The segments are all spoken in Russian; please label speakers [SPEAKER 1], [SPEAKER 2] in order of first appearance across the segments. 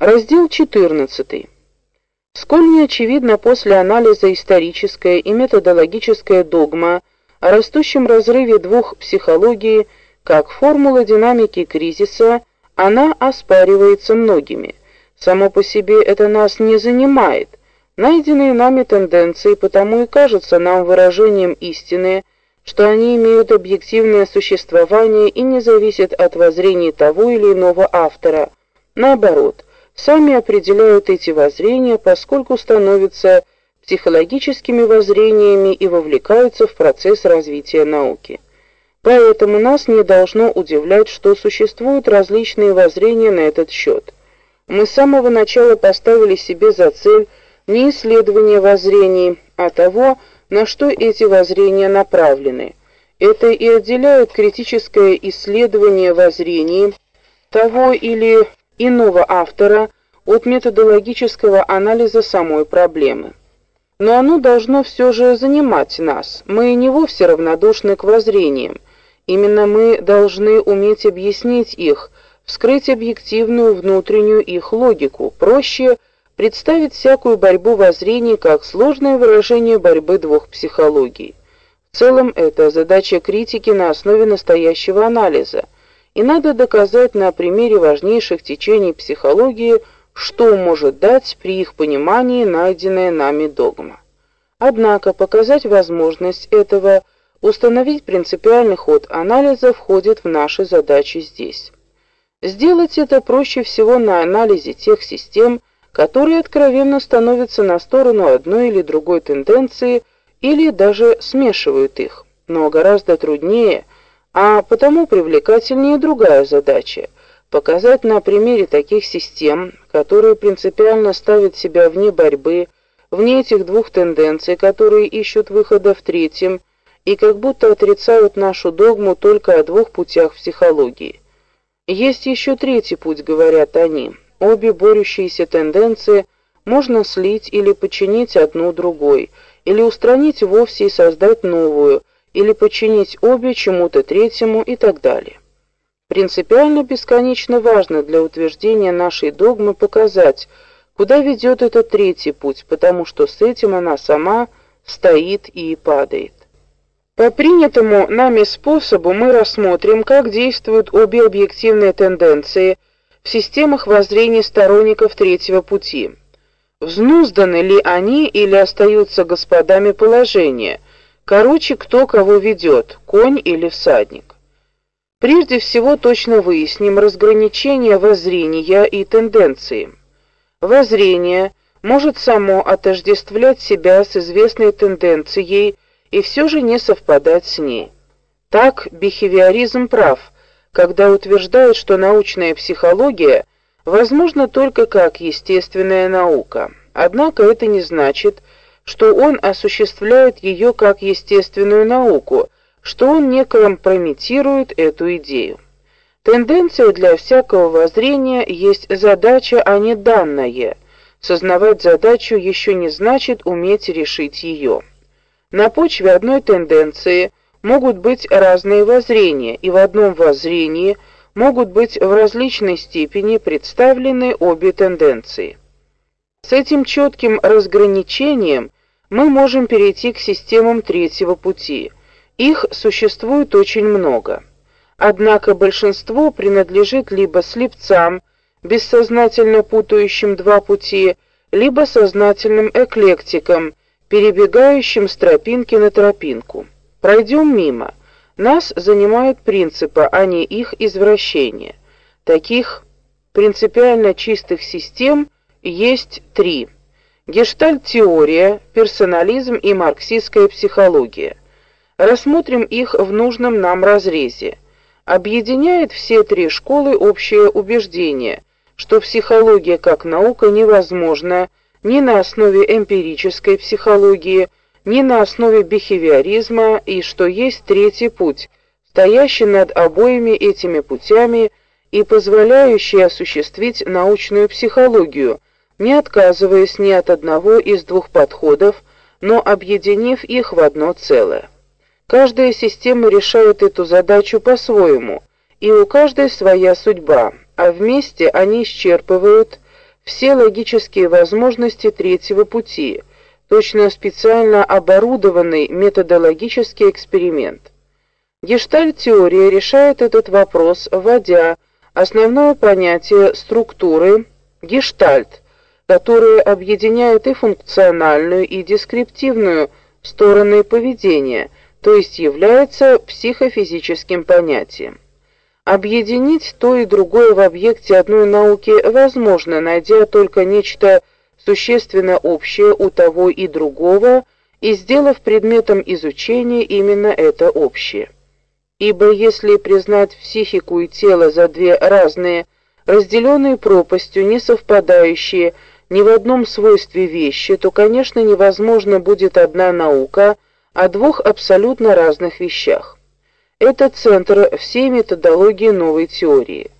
[SPEAKER 1] Раздел 14. Сколь не очевидно после анализа историческая и методологическая догма о растущем разрыве двух психологий, как формула динамики кризиса, она оспаривается многими. Само по себе это нас не занимает. Найденные нами тенденции потому и кажутся нам выражением истины, что они имеют объективное существование и не зависят от воззрений того или иного автора. Наоборот, сами определяют эти воззрения, поскольку становятся психологическими воззрениями и вовлекаются в процесс развития науки. Поэтому нас не должно удивлять, что существуют различные воззрения на этот счет. Мы с самого начала поставили себе за цель не исследование воззрений, а того, на что эти воззрения направлены. Это и отделяет критическое исследование воззрений того или иного автора от методологического анализа самой проблемы. Но оно должно все же занимать нас. Мы не вовсе равнодушны к воззрениям. Именно мы должны уметь объяснить их, вскрыть объективную внутреннюю их логику. Проще представить всякую борьбу воззрений как сложное выражение борьбы двух психологий. В целом это задача критики на основе настоящего анализа и надо доказать на примере важнейших течений психологии, что может дать при их понимании найденная нами догма. Однако показать возможность этого, установить принципиальный ход анализа входит в наши задачи здесь. Сделать это проще всего на анализе тех систем, которые откровенно становятся на сторону одной или другой тенденции или даже смешивают их. Но гораздо труднее – а потому привлекательнее другая задача показать на примере таких систем, которые принципиально ставят себя вне борьбы, вне этих двух тенденций, которые ищут выхода в третьем и как будто отрицают нашу догму только о двух путях психологии. Есть еще третий путь, говорят они. Обе борющиеся тенденции можно слить или подчинить одну другой, или устранить вовсе и создать новую – или подчинить обе чему-то третьему и так далее. Принципиально бесконечно важно для утверждения нашей догмы показать, куда ведет этот третий путь, потому что с этим она сама стоит и падает. По принятому нами способу мы рассмотрим, как действуют обе объективные тенденции в системах воззрений сторонников третьего пути. Взнузданы ли они или остаются господами положения – Короче, кто кого ведет, конь или всадник. Прежде всего точно выясним разграничение воззрения и тенденции. Воззрение может само отождествлять себя с известной тенденцией и все же не совпадать с ней. Так бихевиоризм прав, когда утверждает, что научная психология возможна только как естественная наука. Однако это не значит, что он осуществляет ее как естественную науку, что он не компрометирует эту идею. Тенденция для всякого воззрения есть задача, а не данное. Сознавать задачу еще не значит уметь решить ее. На почве одной тенденции могут быть разные воззрения, и в одном воззрении могут быть в различной степени представлены обе тенденции. С этим четким разграничением мы можем перейти к системам третьего пути. Их существует очень много. Однако большинство принадлежит либо слепцам, бессознательно путающим два пути, либо сознательным эклектикам, перебегающим с тропинки на тропинку. Пройдем мимо. Нас занимают принципы, а не их извращения. Таких принципиально чистых систем есть три – Гештальт-теория, персонализм и марксистская психология. Рассмотрим их в нужном нам разрезе. Объединяет все три школы общее убеждение, что психология как наука невозможна ни на основе эмпирической психологии, ни на основе бихевиоризма, и что есть третий путь, стоящий над обоими этими путями и позволяющий осуществить научную психологию – не отказываясь ни от одного из двух подходов, но объединив их в одно целое. Каждая система решает эту задачу по-своему, и у каждой своя судьба, а вместе они исчерпывают все логические возможности третьего пути, точно специально оборудованный методологический эксперимент. Гештальт-теория решает этот вопрос, вводя основное понятие структуры гештальт, которое объединяет и функциональную, и дескриптивную стороны поведения, то есть является психофизическим понятием. Объединить то и другое в объекте одной науки возможно, найдя только нечто существенно общее у того и другого и сделав предметом изучения именно это общее. Ибо если признать психику и тело за две разные, разделенные пропастью, не совпадающие ни в одном свойстве вещи, то, конечно, невозможно будет одна наука о двух абсолютно разных вещах. Это центр всей методологии новой теории.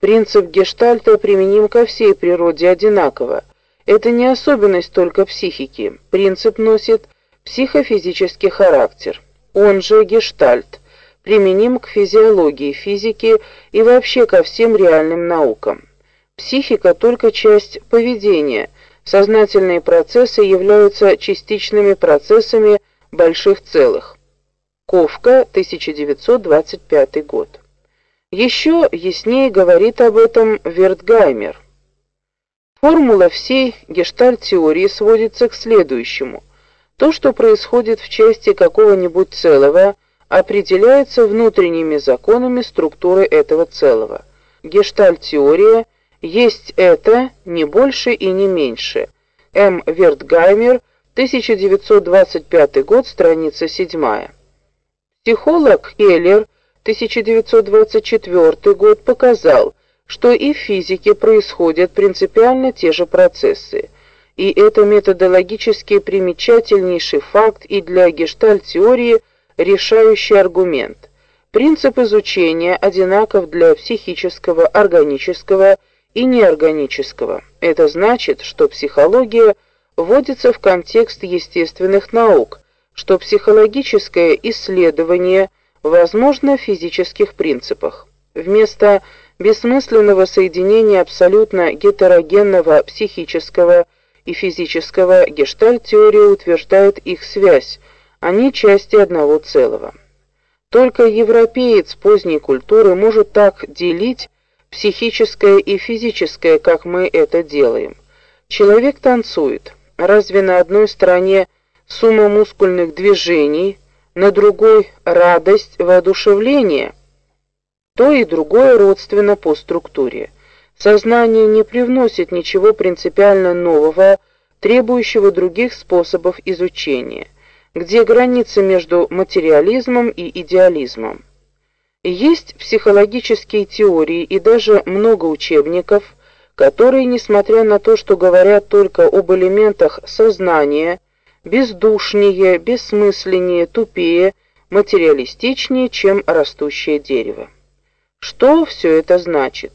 [SPEAKER 1] Принцип гештальта применим ко всей природе одинаково. Это не особенность только психики. Принцип носит психофизический характер. Он же гештальт применим к физиологии, физике и вообще ко всем реальным наукам. Психика только часть поведения. Сознательные процессы являются частичными процессами больших целых. Ковка, 1925 год. Еще яснее говорит об этом Вертгаймер. Формула всей гештальт-теории сводится к следующему: то, что происходит в части какого-нибудь целого, определяется внутренними законами структуры этого целого. Гештальт-теория есть это не больше и не меньше. М. Вертгаймер, 1925 год, страница 7. Психолог Келлер 1924 год показал, что и в физике происходят принципиально те же процессы. И это методологически примечательнейший факт и для гештальт-теории решающий аргумент. Принцип изучения одинаков для психического, органического и неорганического. Это значит, что психология вводится в контекст естественных наук, что психологическое исследование возможно в физических принципах. Вместо бессмысленного соединения абсолютно гетерогенного психического и физического гештальт-теория утверждает их связь, они части одного целого. Только европеец поздней культуры может так делить психическое и физическое, как мы это делаем. Человек танцует. Разве на одной стороне сумма мускульных движений, на другой радость, воодушевление. То и другое родственно по структуре. Сознание не привносит ничего принципиально нового, требующего других способов изучения. Где граница между материализмом и идеализмом? Есть психологические теории и даже много учебников, которые, несмотря на то, что говорят только об элементах сознания, бездушнее, бессмысленнее, тупее, материалистичнее, чем растущее дерево. Что все это значит?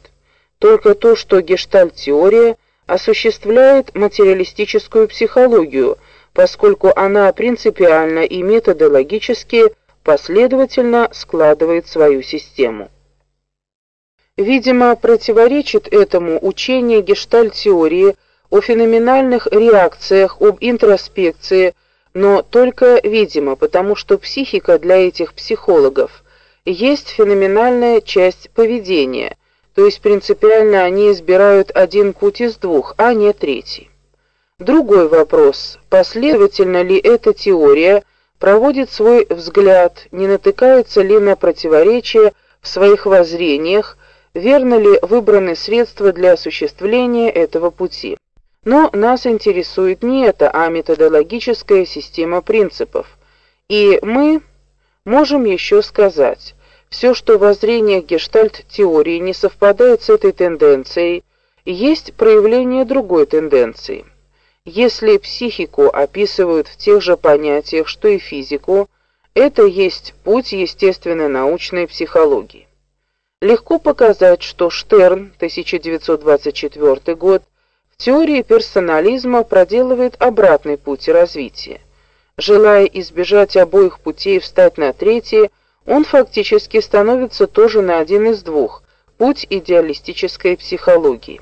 [SPEAKER 1] Только то, что гештальт-теория осуществляет материалистическую психологию, поскольку она принципиально и методологически последовательно складывает свою систему. Видимо, противоречит этому учение гештальт-теории – о феноменальных реакциях, об интроспекции, но только видимо, потому что психика для этих психологов есть феноменальная часть поведения, то есть принципиально они избирают один путь из двух, а не третий. Другой вопрос: последовательно ли эта теория проводит свой взгляд, не натыкается ли на противоречия в своих воззрениях, верно ли выбраны средства для осуществления этого пути? Но нас интересует не это, а методологическая система принципов. И мы можем еще сказать, все, что в воззрениях гештальт-теории не совпадает с этой тенденцией, есть проявление другой тенденции. Если психику описывают в тех же понятиях, что и физику, это есть путь естественной научной психологии. Легко показать, что Штерн, 1924 год, Теория персонализма проделывает обратный путь развития. Желая избежать обоих путей и встать на третий, он фактически становится тоже на один из двух путь идеалистической психологии.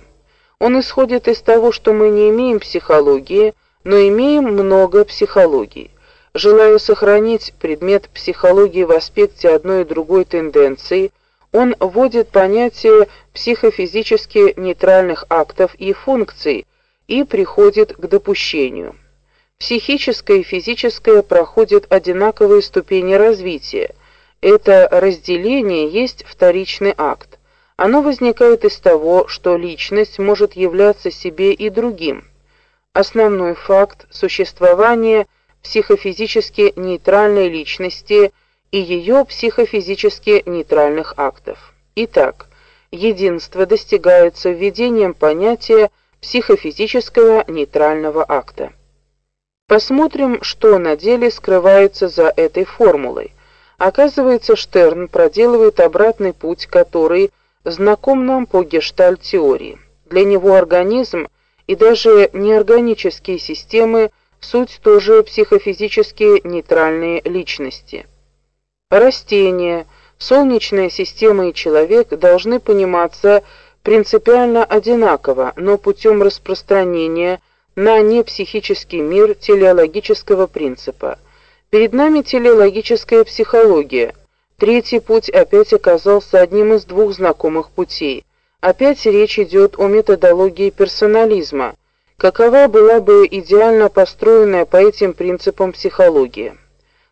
[SPEAKER 1] Он исходит из того, что мы не имеем психологии, но имеем много психологии. Желая сохранить предмет психологии в аспекте одной и другой тенденции, он вводит понятие психофизически нейтральных актов и функций и приходит к допущению. Психическое и физическое проходят одинаковые ступени развития. Это разделение есть вторичный акт. Оно возникает из того, что личность может являться себе и другим. Основной факт существования психофизически нейтральной личности и ее психофизически нейтральных актов. Итак, единство достигается введением понятия психофизического нейтрального акта. Посмотрим, что на деле скрывается за этой формулой. Оказывается, Штерн проделывает обратный путь, который знаком нам по гештальт-теории. Для него организм и даже неорганические системы суть тоже психофизически нейтральные личности. Растения, солнечная система и человек должны пониматься принципиально одинаково, но путем распространения на непсихический мир телеологического принципа. Перед нами телеологическая психология. Третий путь опять оказался одним из двух знакомых путей. Опять речь идет о методологии персонализма. Какова была бы идеально построенная по этим принципам психология?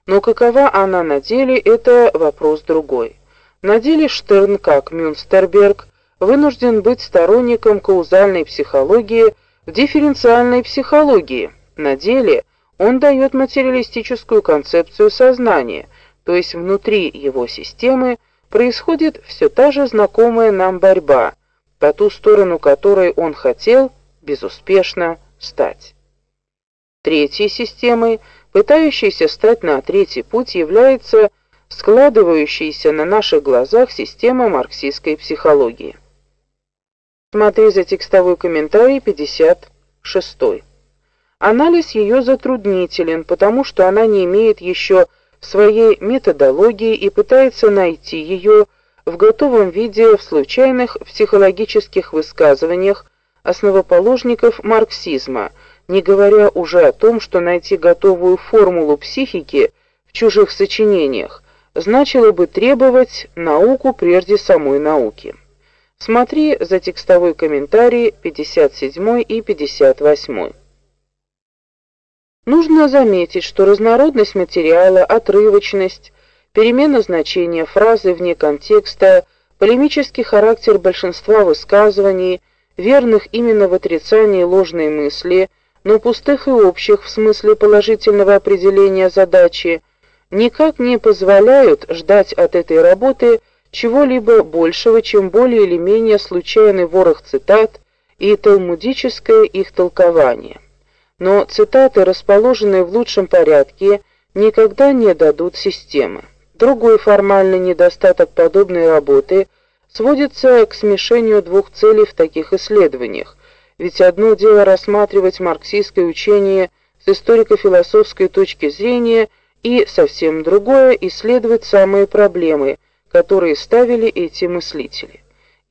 [SPEAKER 1] Но какова она на деле это вопрос другой. На деле Штерн, как Мюнстерберг, вынужден быть сторонником каузальной психологии в дифференциальной психологии. На деле он дает материалистическую концепцию сознания, то есть внутри его системы происходит все та же знакомая нам борьба, по ту сторону которой он хотел безуспешно стать. Третьей системой, пытающейся стать на третий путь, является складывающаяся на наших глазах система марксистской психологии. Смотри за текстовой комментарий 56. Анализ ее затруднителен, потому что она не имеет еще своей методологии и пытается найти ее в готовом виде в случайных психологических высказываниях основоположников марксизма, не говоря уже о том, что найти готовую формулу психики в чужих сочинениях значило бы требовать науку прежде самой науки. Смотри за текстовой комментарий 57 и 58. Нужно заметить, что разнородность материала, отрывочность, перемена значения фразы вне контекста, полемический характер большинства высказываний, верных именно в отрицании ложной мысли, но пустых и общих в смысле положительного определения задачи, никак не позволяют ждать от этой работы чего-либо большего, чем более или менее случайный ворох цитат и талмудическое их толкование. Но цитаты, расположенные в лучшем порядке, никогда не дадут системы. Другой формальный недостаток подобной работы сводится к смешению двух целей в таких исследованиях. Ведь одно дело рассматривать марксистское учение с историко-философской точки зрения, и совсем другое исследовать самые проблемы, которые ставили эти мыслители.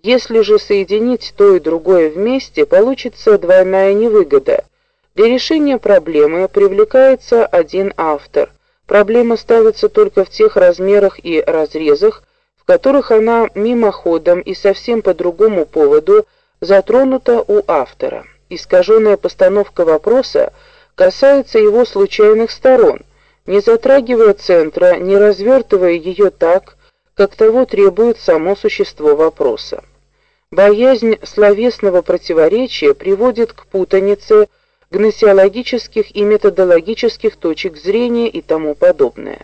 [SPEAKER 1] Если же соединить то и другое вместе, получится двойная невыгода. Для решения проблемы привлекается один автор. Проблема ставится только в тех размерах и разрезах, в которых она мимоходом и совсем по другому поводу затронута у автора. Искаженная постановка вопроса касается его случайных сторон, не затрагивая центра, не развертывая ее так, как того требует само существо вопроса. Боязнь словесного противоречия приводит к путанице гносеологических и методологических точек зрения и тому подобное.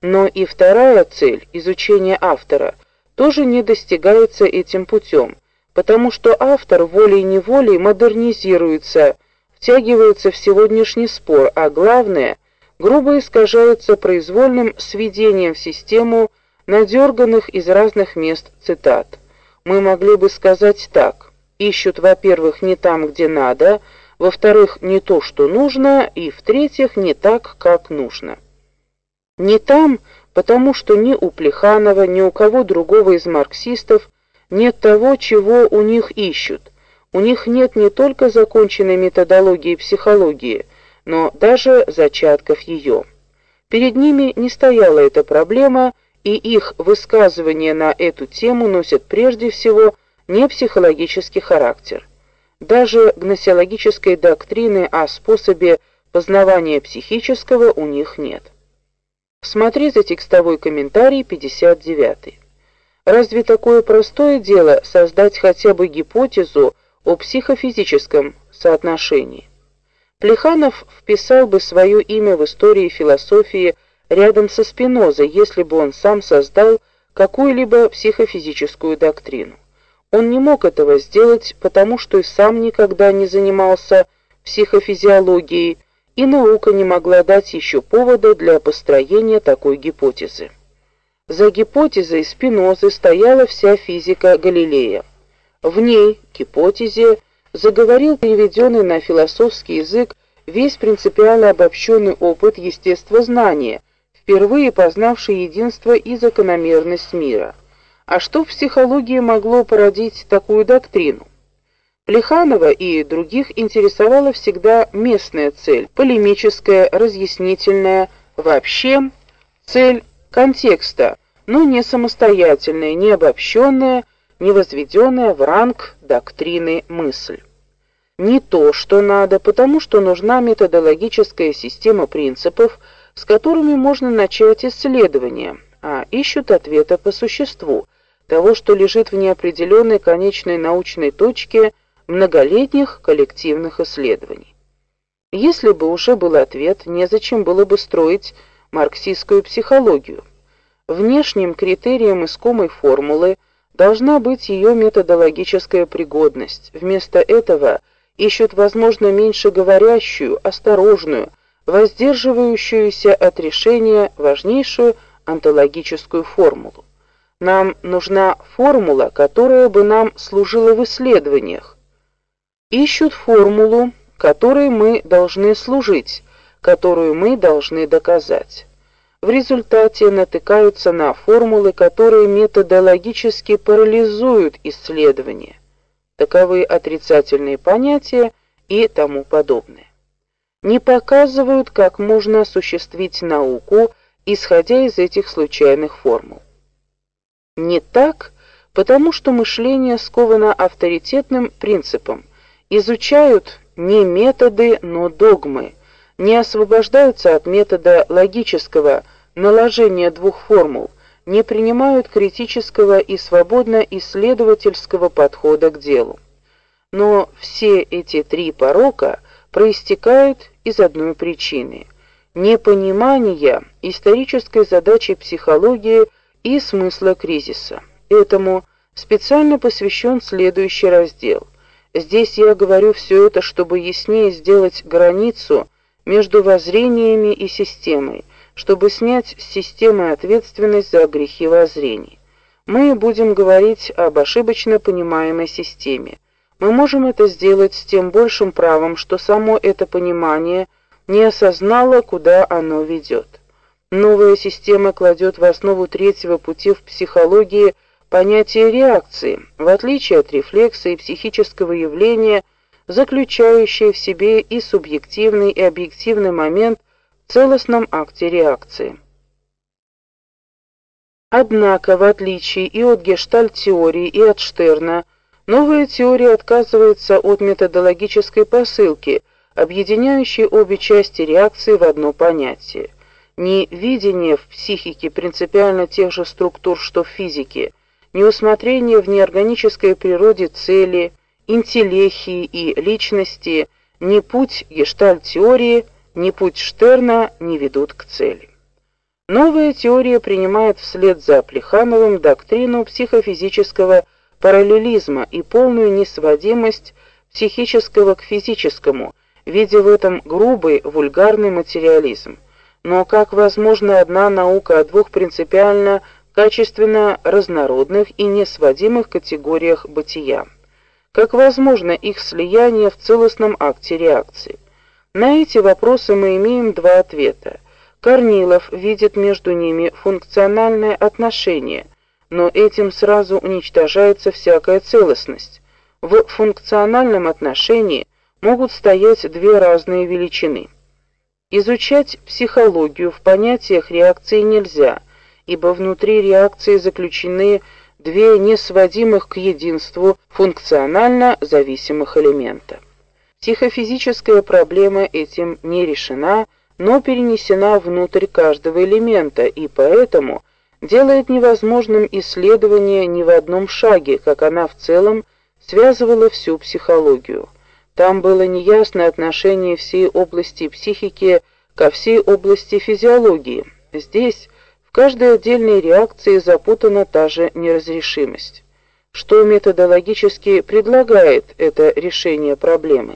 [SPEAKER 1] Но и вторая цель изучения автора тоже не достигается этим путем, потому что автор волей-неволей модернизируется, втягивается в сегодняшний спор, а главное, грубо искажается произвольным сведением в систему надерганных из разных мест цитат. Мы могли бы сказать так: ищут, во-первых, не там, где надо, во-вторых, не то, что нужно, и в-третьих, не так, как нужно. Не там, потому что ни у Плеханова, ни у кого другого из марксистов нет того, чего у них ищут. У них нет не только законченной методологии психологии, но даже зачатков ее. Перед ними не стояла эта проблема, и их высказывания на эту тему носят прежде всего не психологический характер. Даже гносеологической доктрины о способе познавания психического у них нет. Смотрите текстовой комментарий 59. Разве такое простое дело создать хотя бы гипотезу о психофизическом соотношении? Плеханов вписал бы свое имя в истории философии рядом со Спинозой, если бы он сам создал какую-либо психофизическую доктрину. Он не мог этого сделать, потому что и сам никогда не занимался психофизиологией, и наука не могла дать еще повода для построения такой гипотезы. За гипотезой Спинозы стояла вся физика Галилея. В ней, гипотезе, заговорил переведенный на философский язык весь принципиально обобщенный опыт естествознания, впервые познавший единство и закономерность мира. А что в психологии могло породить такую доктрину? Плеханова и других интересовала всегда местная цель, полемическая, разъяснительная, вообще цель контекста, но не самостоятельная, не обобщенная, не возведенная в ранг доктрины мысль. Не то, что надо, потому что нужна методологическая система принципов, с которыми можно начать исследование, а ищут ответа по существу, того, что лежит в неопределенной конечной научной точке многолетних коллективных исследований. Если бы уже был ответ, незачем было бы строить марксистскую психологию. Внешним критерием искомой формулы должна быть ее методологическая пригодность. Вместо этого ищут, возможно, меньше говорящую, осторожную, воздерживающуюся от решения важнейшую онтологическую формулу. Нам нужна формула, которая бы нам служила в исследованиях. Ищут формулу, которой мы должны служить, которую мы должны доказать. В результате натыкаются на формулы, которые методологически парализуют исследование. Таковы отрицательные понятия и тому подобное. Не показывают, как можно осуществить науку, исходя из этих случайных формул. Не так, потому что мышление сковано авторитетным принципом. Изучают не методы, но догмы, не освобождаются от метода логического наложения двух формул, не принимают критического и свободно исследовательского подхода к делу. Но все эти три порока проистекают из одной причины непонимания исторической задачи психологии и смысла кризиса. Этому специально посвящен следующий раздел. Здесь я говорю все это, чтобы яснее сделать границу между воззрениями и системой, чтобы снять с системы ответственность за грехи воззрений. Мы будем говорить об ошибочно понимаемой системе. Мы можем это сделать с тем большим правом, что само это понимание не осознало, куда оно ведет. Новая система кладет в основу третьего пути в психологии понятие реакции, в отличие от рефлекса и психического явления, заключающее в себе и субъективный, и объективный момент в целостном акте реакции. Однако, в отличие и от гештальт-теории, и от Штерна, новая теория отказывается от методологической посылки, объединяющей обе части реакции в одно понятие ни видение в психике принципиально тех же структур, что в физике, ни усмотрение в неорганической природе цели, интеллехии и личности, ни путь гештальт-теории, ни путь Штерна не ведут к цели. Новая теория принимает вслед за Плехановым доктрину психофизического параллелизма и полную несводимость психического к физическому, видя в этом грубый, вульгарный материализм. Но как возможна одна наука о двух принципиально качественно разнородных и несводимых категориях бытия? Как возможно их слияние в целостном акте реакции? На эти вопросы мы имеем два ответа. Корнилов видит между ними функциональное отношение, но этим сразу уничтожается всякая целостность. В функциональном отношении могут стоять две разные величины. Изучать психологию в понятиях реакции нельзя, ибо внутри реакции заключены две несводимых к единству функционально зависимых элемента. Психофизическая проблема этим не решена, но перенесена внутрь каждого элемента и поэтому делает невозможным исследование ни в одном шаге, как она в целом связывала всю психологию. Там было неясно отношение всей области психики ко всей области физиологии. Здесь в каждой отдельной реакции запутана та же неразрешимость. Что методологически предлагает это решение проблемы?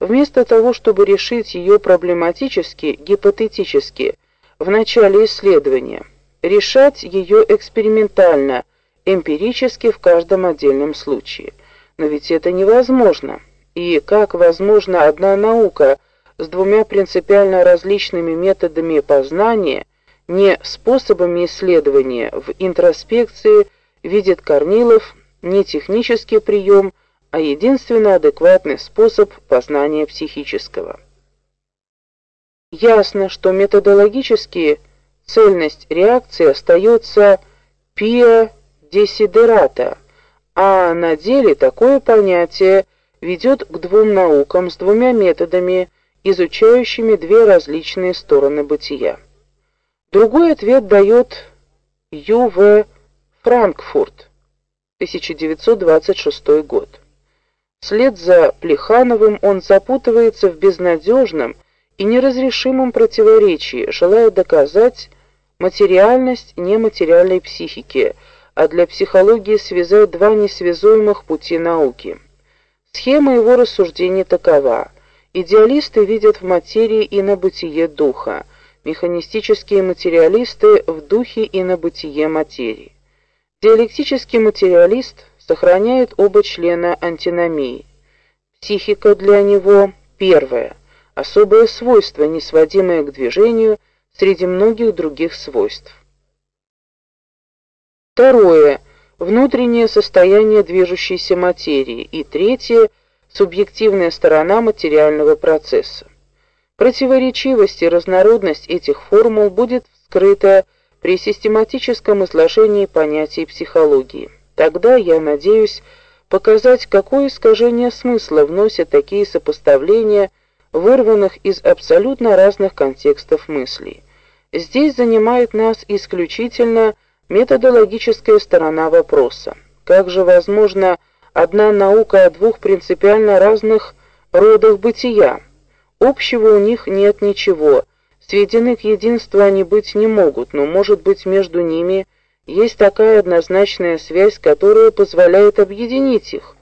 [SPEAKER 1] Вместо того, чтобы решить ее проблематически, гипотетически, в начале исследования, решать ее экспериментально, эмпирически в каждом отдельном случае. Но ведь это невозможно. И как возможно одна наука с двумя принципиально различными методами познания, не способами исследования в интроспекции видит Корнилов, не технический прием, а единственно адекватный способ познания психического. Ясно, что методологически цельность реакции остается pia desiderata, а на деле такое понятие ведет к двум наукам с двумя методами, изучающими две различные стороны бытия. Другой ответ дает Ю.В. Франкфурт, 1926 год. Вслед за Плехановым он запутывается в безнадежном и неразрешимом противоречии, желая доказать материальность нематериальной психики, а для психологии связать два несвязуемых пути науки. Схема его рассуждений такова: идеалисты видят в материи и на бытие духа, механистические материалисты в духе и на бытие материи. Диалектический материалист сохраняет оба члена антиномии. Психика для него первое, особое свойство, не сводимое к движению среди многих других свойств. Второе внутреннее состояние движущейся материи и третье субъективная сторона материального процесса. Противоречивость и разнородность этих формул будет вскрыта при систематическом изложении понятий психологии. Тогда я надеюсь показать, какое искажение смысла вносят такие сопоставления, вырванных из абсолютно разных контекстов мыслей. Здесь занимает нас исключительно методологическая сторона вопроса. Как же возможно одна наука о двух принципиально разных родах бытия? Общего у них нет ничего. Сведены к единству они быть не могут, но может быть между ними есть такая однозначная связь, которая позволяет объединить их?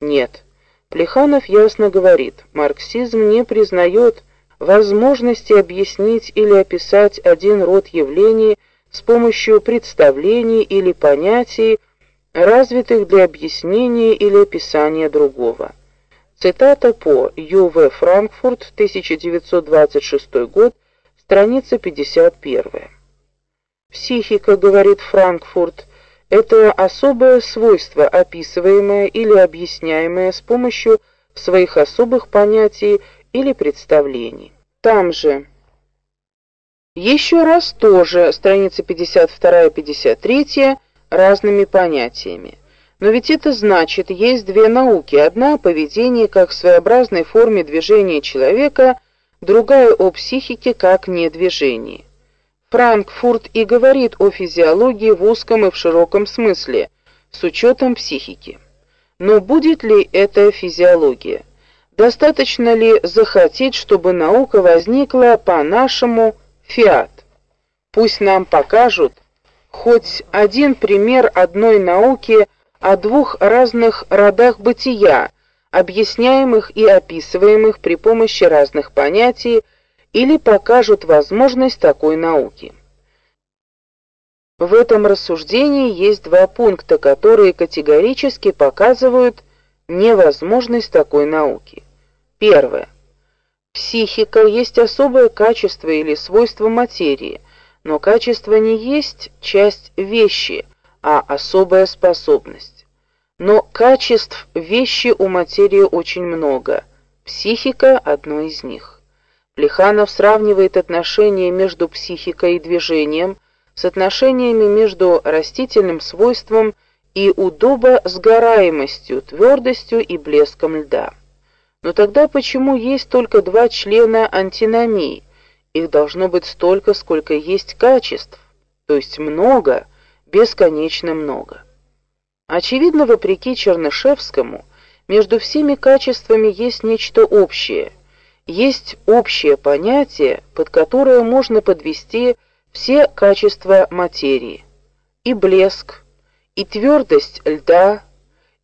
[SPEAKER 1] Нет. Плеханов ясно говорит, марксизм не признает возможности объяснить или описать один род явлений с помощью представлений или понятий, развитых для объяснения или описания другого. Цитата по Ю.В. Франкфурт, 1926 год, страница 51. Психика, говорит Франкфурт, это особое свойство, описываемое или объясняемое с помощью своих особых понятий или представлений. Там же еще раз тоже страницы 52-53 разными понятиями. Но ведь это значит, есть две науки: одна о поведении как своеобразной форме движения человека, другая о психике как недвижении. Франкфурт и говорит о физиологии в узком и в широком смысле, с учетом психики. Но будет ли это физиология? Достаточно ли захотеть, чтобы наука возникла по-нашему фиат? Пусть нам покажут хоть один пример одной науки о двух разных родах бытия, объясняемых и описываемых при помощи разных понятий, или покажут возможность такой науки. В этом рассуждении есть два пункта, которые категорически показывают невозможность такой науки. Первое. Психика есть особое качество или свойство материи, но качество не есть часть вещи, а особая способность. Но качеств вещи у материи очень много. Психика одно из них. Плеханов сравнивает отношения между психикой и движением с отношениями между растительным свойством и удобосгораемостью, твердостью и блеском льда. Но тогда почему есть только два члена антиномии? Их должно быть столько, сколько есть качеств, то есть много, бесконечно много. Очевидно, вопреки Чернышевскому, между всеми качествами есть нечто общее. Есть общее понятие, под которое можно подвести все качества материи. И блеск, и твердость льда,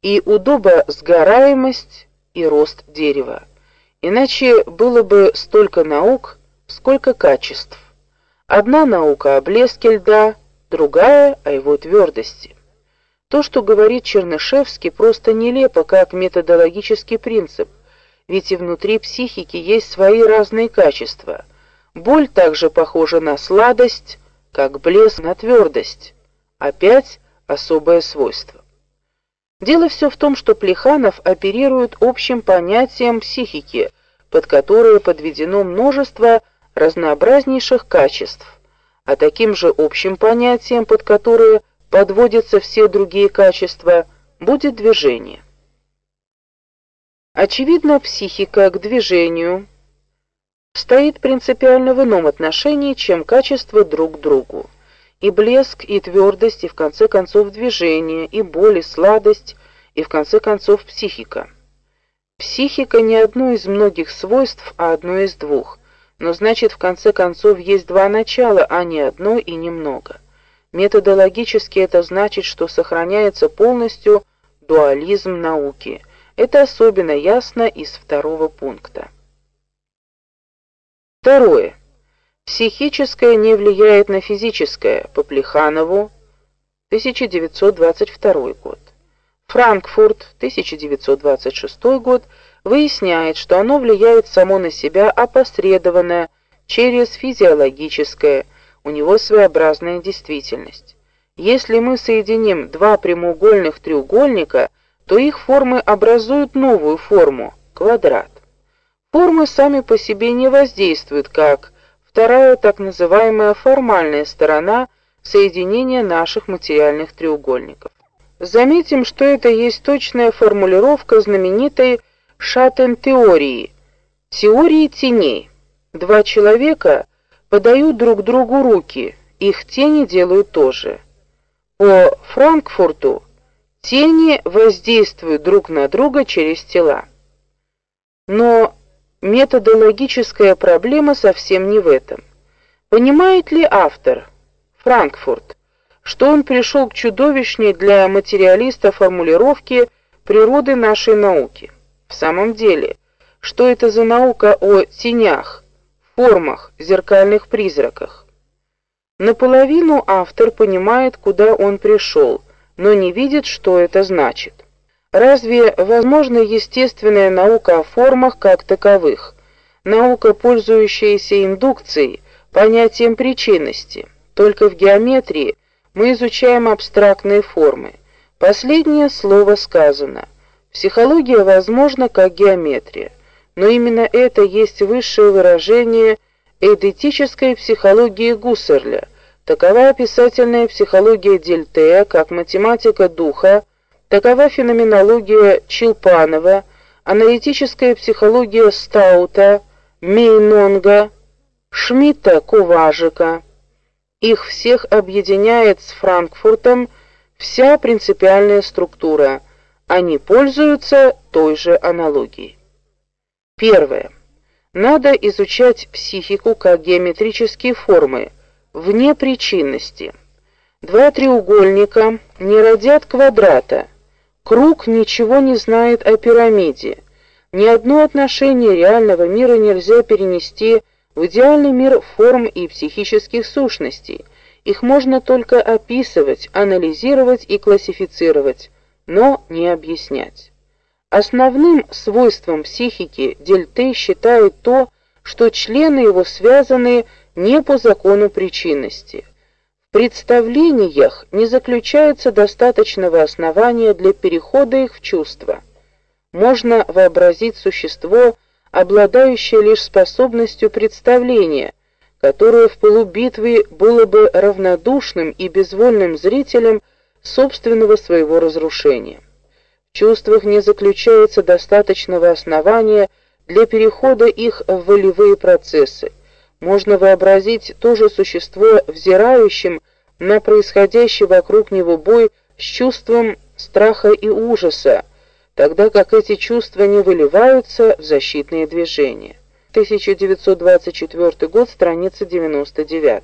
[SPEAKER 1] и удобосгораемость, и рост дерева. Иначе было бы столько наук, сколько качеств. Одна наука о блеске льда, другая о его твердости. То, что говорит Чернышевский, просто нелепо как методологический принцип, ведь и внутри психики есть свои разные качества. Боль также похожа на сладость, как блеск на твердость. Опять особое свойство. Дело все в том, что Плеханов оперирует общим понятием психики, под которое подведено множество разнообразнейших качеств, а таким же общим понятием, под которое подводятся все другие качества, будет движение. Очевидно, психика к движению стоит принципиально в ином отношении, чем качества друг к другу и блеск, и твердость, и в конце концов движение, и боль, и сладость, и в конце концов психика. Психика не одно из многих свойств, а одно из двух. Но значит, в конце концов есть два начала, а не одно и не много. Методологически это значит, что сохраняется полностью дуализм науки. Это особенно ясно из второго пункта. Второе. Психическое не влияет на физическое. По Плеханову, 1922 год. Франкфурт, 1926 год, выясняет, что оно влияет само на себя опосредованно через физиологическое, у него своеобразная действительность. Если мы соединим два прямоугольных треугольника, то их формы образуют новую форму квадрат. Формы сами по себе не воздействуют как Вторая так называемая формальная сторона соединения наших материальных треугольников. Заметим, что это есть точная формулировка знаменитой Шаттен-теории, теории теней. Два человека подают друг другу руки, их тени делают то же. По Франкфурту тени воздействуют друг на друга через тела. Но Методологическая проблема совсем не в этом. Понимает ли автор Франкфурт, что он пришел к чудовищной для материалиста формулировке природы нашей науки? В самом деле, что это за наука о тенях, формах, зеркальных призраках? Наполовину автор понимает, куда он пришел, но не видит, что это значит. Разве возможна естественная наука о формах как таковых? Наука, пользующаяся индукцией, понятием причинности. Только в геометрии мы изучаем абстрактные формы. Последнее слово сказано. Психология возможна как геометрия, но именно это есть высшее выражение эдетической психологии Гуссерля. Такова описательная психология Дельтея как математика духа, Такова феноменология Чилпанова, аналитическая психология Стаута, Мейнонга, Шмидта, Коважика. Их всех объединяет с Франкфуртом вся принципиальная структура. Они пользуются той же аналогией. Первое. Надо изучать психику как геометрические формы, вне причинности. Два треугольника не родят квадрата, Круг ничего не знает о пирамиде. Ни одно отношение реального мира нельзя перенести в идеальный мир форм и психических сущностей. Их можно только описывать, анализировать и классифицировать, но не объяснять. Основным свойством психики Дельтей считает то, что члены его связаны не по закону причинности. Представлениях не заключается достаточного основания для перехода их в чувства. Можно вообразить существо, обладающее лишь способностью представления, которое в полубитве было бы равнодушным и безвольным зрителем собственного своего разрушения. В чувствах не заключается достаточного основания для перехода их в волевые процессы. Можно вообразить то же существо взирающим на происходящий вокруг него бой с чувством страха и ужаса, тогда как эти чувства не выливаются в защитные движения. 1924 год, страница 99.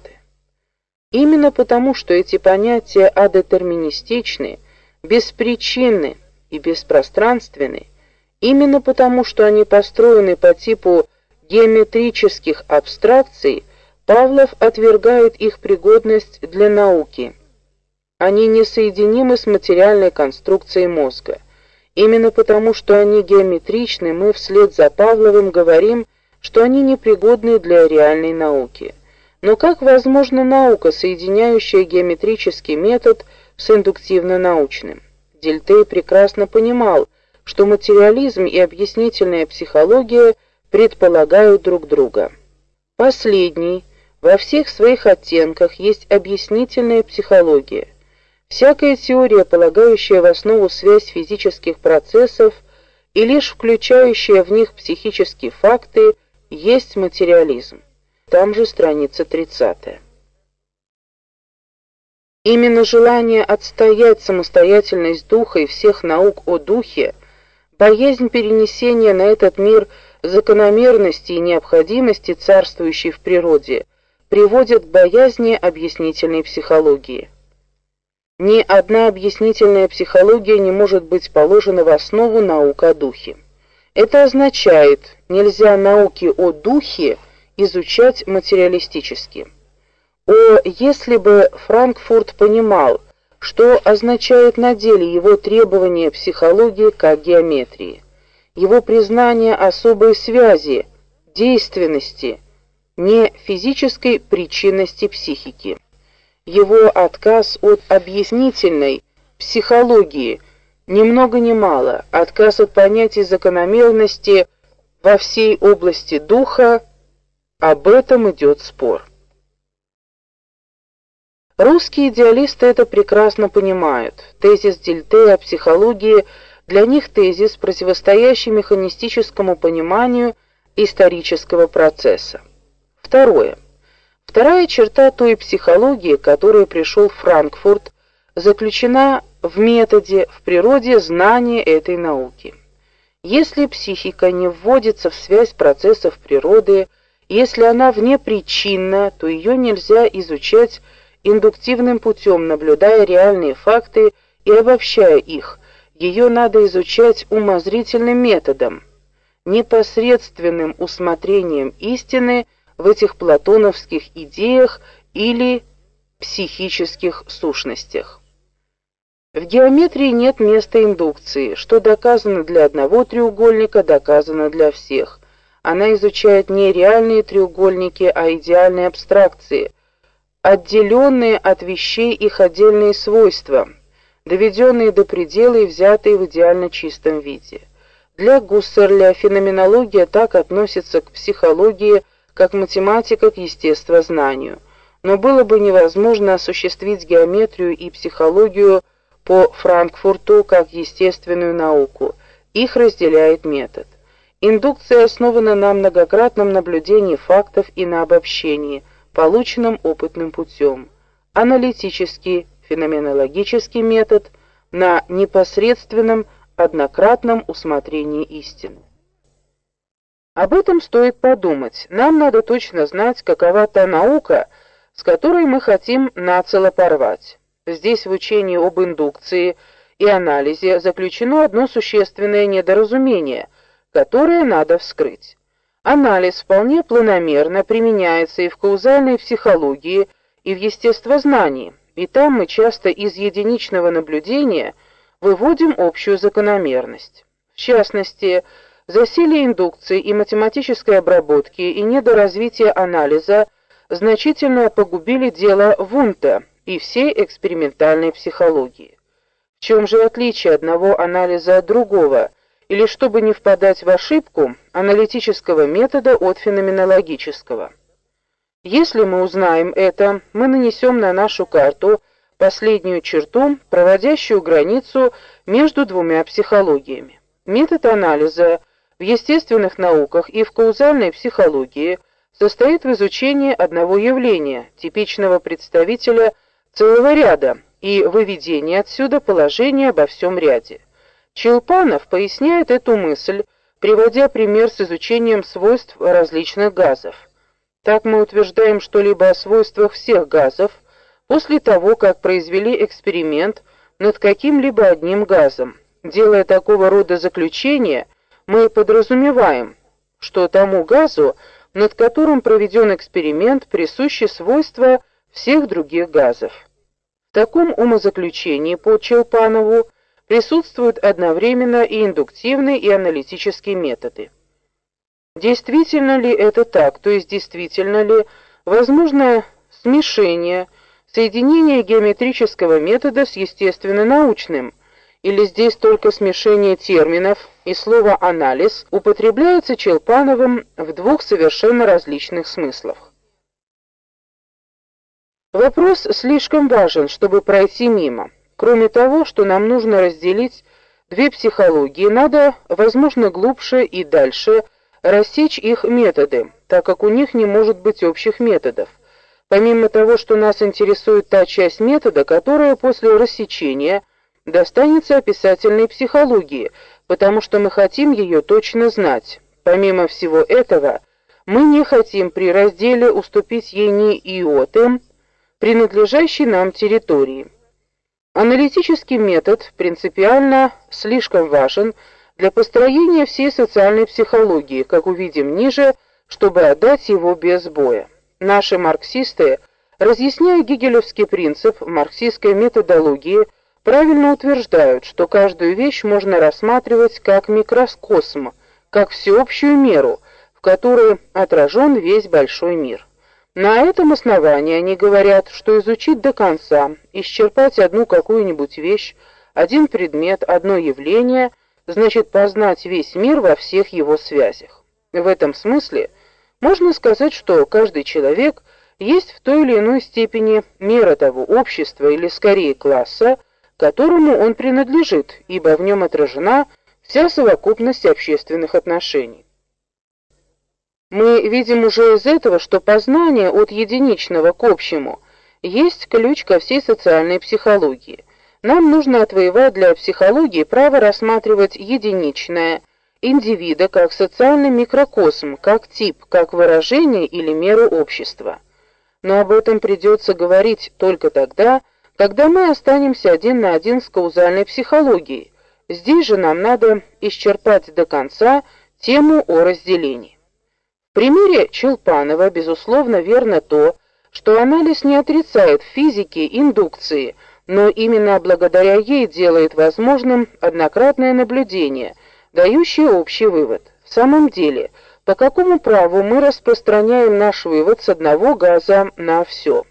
[SPEAKER 1] Именно потому, что эти понятия адетерминистичны, беспричинны и беспространственны, именно потому, что они построены по типу геометрических абстракций, Павлов отвергает их пригодность для науки. Они несоединимы с материальной конструкцией мозга. Именно потому, что они геометричны, мы вслед за Павловым говорим что они непригодны для реальной науки. Но как возможна наука, соединяющая геометрический метод с индуктивно-научным? Дельтей прекрасно понимал, что материализм и объяснительная психология предполагают друг друга. Последний во всех своих оттенках есть объяснительная психология. Всякая теория, полагающая в основу связь физических процессов и лишь включающая в них психические факты, есть материализм. Там же страница 30. Именно желание отстоять самостоятельность духа и всех наук о духе, боязнь перенесения на этот мир закономерности и необходимости, царствующей в природе, приводит к боязни объяснительной психологии. Ни одна объяснительная психология не может быть положена в основу наук о духе. Это означает, нельзя науки о духе изучать материалистически. О, если бы Франкфурт понимал, что означает на деле его требование психологии как геометрии, его признание особой связи, действенности, не физической причинности психики, его отказ от объяснительной психологии – ни много ни мало отказ от понятий закономерности во всей области духа, об этом идет спор. Русские идеалисты это прекрасно понимают. Тезис Дельте о психологии для них тезис, противостоящий механистическому пониманию исторического процесса. Второе. Вторая черта той психологии, к которой пришел Франкфурт, заключена в методе, в природе знания этой науки. Если психика не вводится в связь процессов природы, если она внепричинна, то ее нельзя изучать индуктивным путем, наблюдая реальные факты и обобщая их. Ее надо изучать умозрительным методом, непосредственным усмотрением истины в этих платоновских идеях или психических сущностях. В геометрии нет места индукции. Что доказано для одного треугольника, доказано для всех. Она изучает не реальные треугольники, а идеальные абстракции, отделенные от вещей их отдельные свойства, доведенные до предела и взятые в идеально чистом виде. Для Гуссерля феноменология так относится к психологии, как математика к естествознанию. Но было бы невозможно осуществить геометрию и психологию по Франкфурту как естественную науку. Их разделяет метод. Индукция основана на многократном наблюдении фактов и на обобщении, полученном опытным путем. Аналитический, феноменологический метод на непосредственном однократном усмотрении истины. Об этом стоит подумать. Нам надо точно знать, какова та наука, с которой мы хотим нацело порвать. Здесь в учении об индукции и анализе заключено одно существенное недоразумение, которое надо вскрыть. Анализ вполне планомерно применяется и в каузальной психологии, и в естествознании, и там мы часто из единичного наблюдения выводим общую закономерность. В частности, засилие индукции и математической обработки и недоразвитие анализа значительно погубили дело Вунта, и всей экспериментальной психологии. В чем же отличие одного анализа от другого, или чтобы не впадать в ошибку аналитического метода от феноменологического? Если мы узнаем это, мы нанесем на нашу карту последнюю черту, проводящую границу между двумя психологиями. Метод анализа в естественных науках и в каузальной психологии состоит в изучении одного явления, типичного представителя целого ряда, и выведении отсюда положения обо всем ряде. Челпанов поясняет эту мысль, приводя пример с изучением свойств различных газов. Так мы утверждаем что-либо о свойствах всех газов после того, как произвели эксперимент над каким-либо одним газом. Делая такого рода заключение, мы подразумеваем, что тому газу, над которым проведен эксперимент, присущи свойства всех других газов. В таком умозаключении по Челпанову присутствуют одновременно и индуктивные, и аналитические методы. Действительно ли это так, то есть действительно ли возможно смешение, соединение геометрического метода с естественно-научным, или здесь только смешение терминов и слово анализ употребляется Челпановым в двух совершенно различных смыслах. Вопрос слишком важен, чтобы пройти мимо. Кроме того, что нам нужно разделить две психологии, надо, возможно, глубже и дальше рассечь их методы, так как у них не может быть общих методов. Помимо того, что нас интересует та часть метода, которая после рассечения достанется описательной психологии, потому что мы хотим ее точно знать. Помимо всего этого, мы не хотим при разделе уступить ей ни иоты принадлежащей нам территории. Аналитический метод принципиально слишком важен для построения всей социальной психологии, как увидим ниже, чтобы отдать его без боя. Наши марксисты, разъясняя гегелевский принцип марксистской методологии, правильно утверждают, что каждую вещь можно рассматривать как микрокосм, как всеобщую меру, в которой отражен весь большой мир. На этом основании они говорят, что изучить до конца, исчерпать одну какую-нибудь вещь, один предмет, одно явление значит познать весь мир во всех его связях. В этом смысле можно сказать, что каждый человек есть в той или иной степени мера того общества или скорее класса, которому он принадлежит, ибо в нем отражена вся совокупность общественных отношений. Мы видим уже из этого, что познание от единичного к общему есть ключ ко всей социальной психологии. Нам нужно отвоевать для психологии право рассматривать единичное индивида как социальный микрокосм, как тип, как выражение или меру общества. Но об этом придется говорить только тогда, когда мы останемся один на один с каузальной психологией. Здесь же нам надо исчерпать до конца тему о разделении. В примере Челпанова безусловно верно то, что анализ не отрицает физики индукции – но именно благодаря ей делает возможным однократное наблюдение, дающее общий вывод. В самом деле, по какому праву мы распространяем наш вывод с одного газа на все?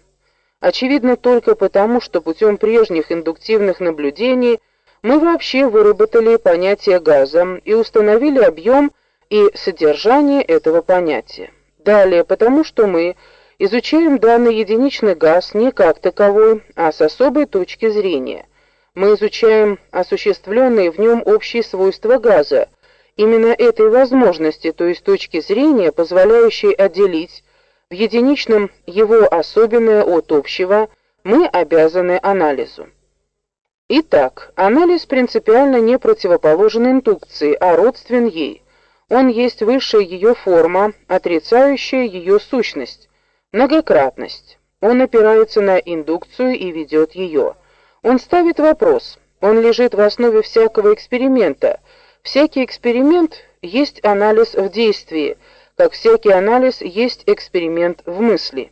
[SPEAKER 1] Очевидно только потому, что путем прежних индуктивных наблюдений мы вообще выработали понятие газа и установили объем и содержание этого понятия. Далее, потому что мы изучаем данный единичный газ не как таковой, а с особой точки зрения. Мы изучаем осуществленные в нем общие свойства газа. Именно этой возможности, то есть точки зрения, позволяющей отделить в единичном его особенное от общего, мы обязаны анализу. Итак, анализ принципиально не противоположен индукции, а родствен ей. Он есть высшая ее форма, отрицающая ее сущность. Многократность. Он опирается на индукцию и ведет ее. Он ставит вопрос. Он лежит в основе всякого эксперимента. Всякий эксперимент есть анализ в действии, как всякий анализ есть эксперимент в мысли.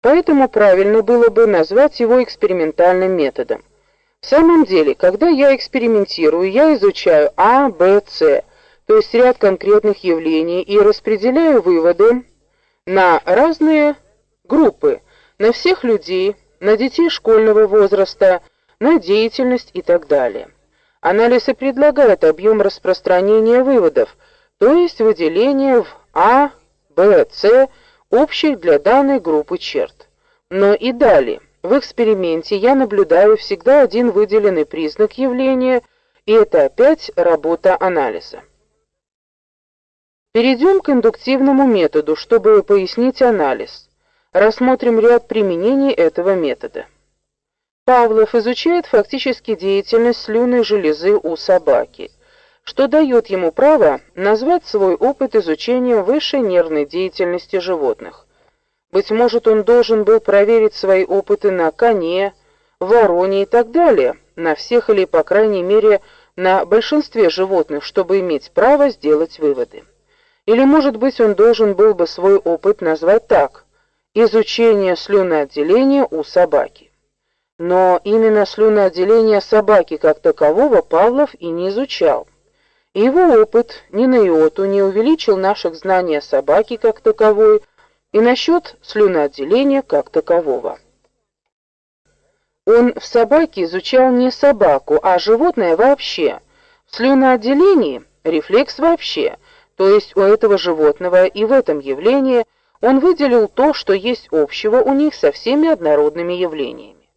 [SPEAKER 1] Поэтому правильно было бы назвать его экспериментальным методом. В самом деле, когда я экспериментирую, я изучаю А, Б, С, то есть ряд конкретных явлений и распределяю выводы на разные группы, на всех людей, на детей школьного возраста, на деятельность и так далее. Анализ и предлагает объем распространения выводов, то есть выделение в А, Б, С общих для данной группы черт. Но и далее. В эксперименте я наблюдаю всегда один выделенный признак явления, и это опять работа анализа. Перейдем к индуктивному методу, чтобы пояснить анализ. Рассмотрим ряд применений этого метода. Павлов изучает фактически деятельность слюнной железы у собаки, что дает ему право назвать свой опыт изучения высшей нервной деятельности животных. Быть может, он должен был проверить свои опыты на коне, вороне и так далее, на всех или, по крайней мере, на большинстве животных, чтобы иметь право сделать выводы. Или, может быть, он должен был бы свой опыт назвать так: изучение слюноотделения у собаки. Но именно слюноотделение собаки как такового Павлов и не изучал. И его опыт ни на йоту не увеличил наших знаний о собаке как таковой и насчет слюноотделения как такового. Он в собаке изучал не собаку, а животное вообще. В слюноотделении рефлекс вообще – то есть у этого животного и в этом явлении он выделил то, что есть общего у них со всеми однородными явлениями.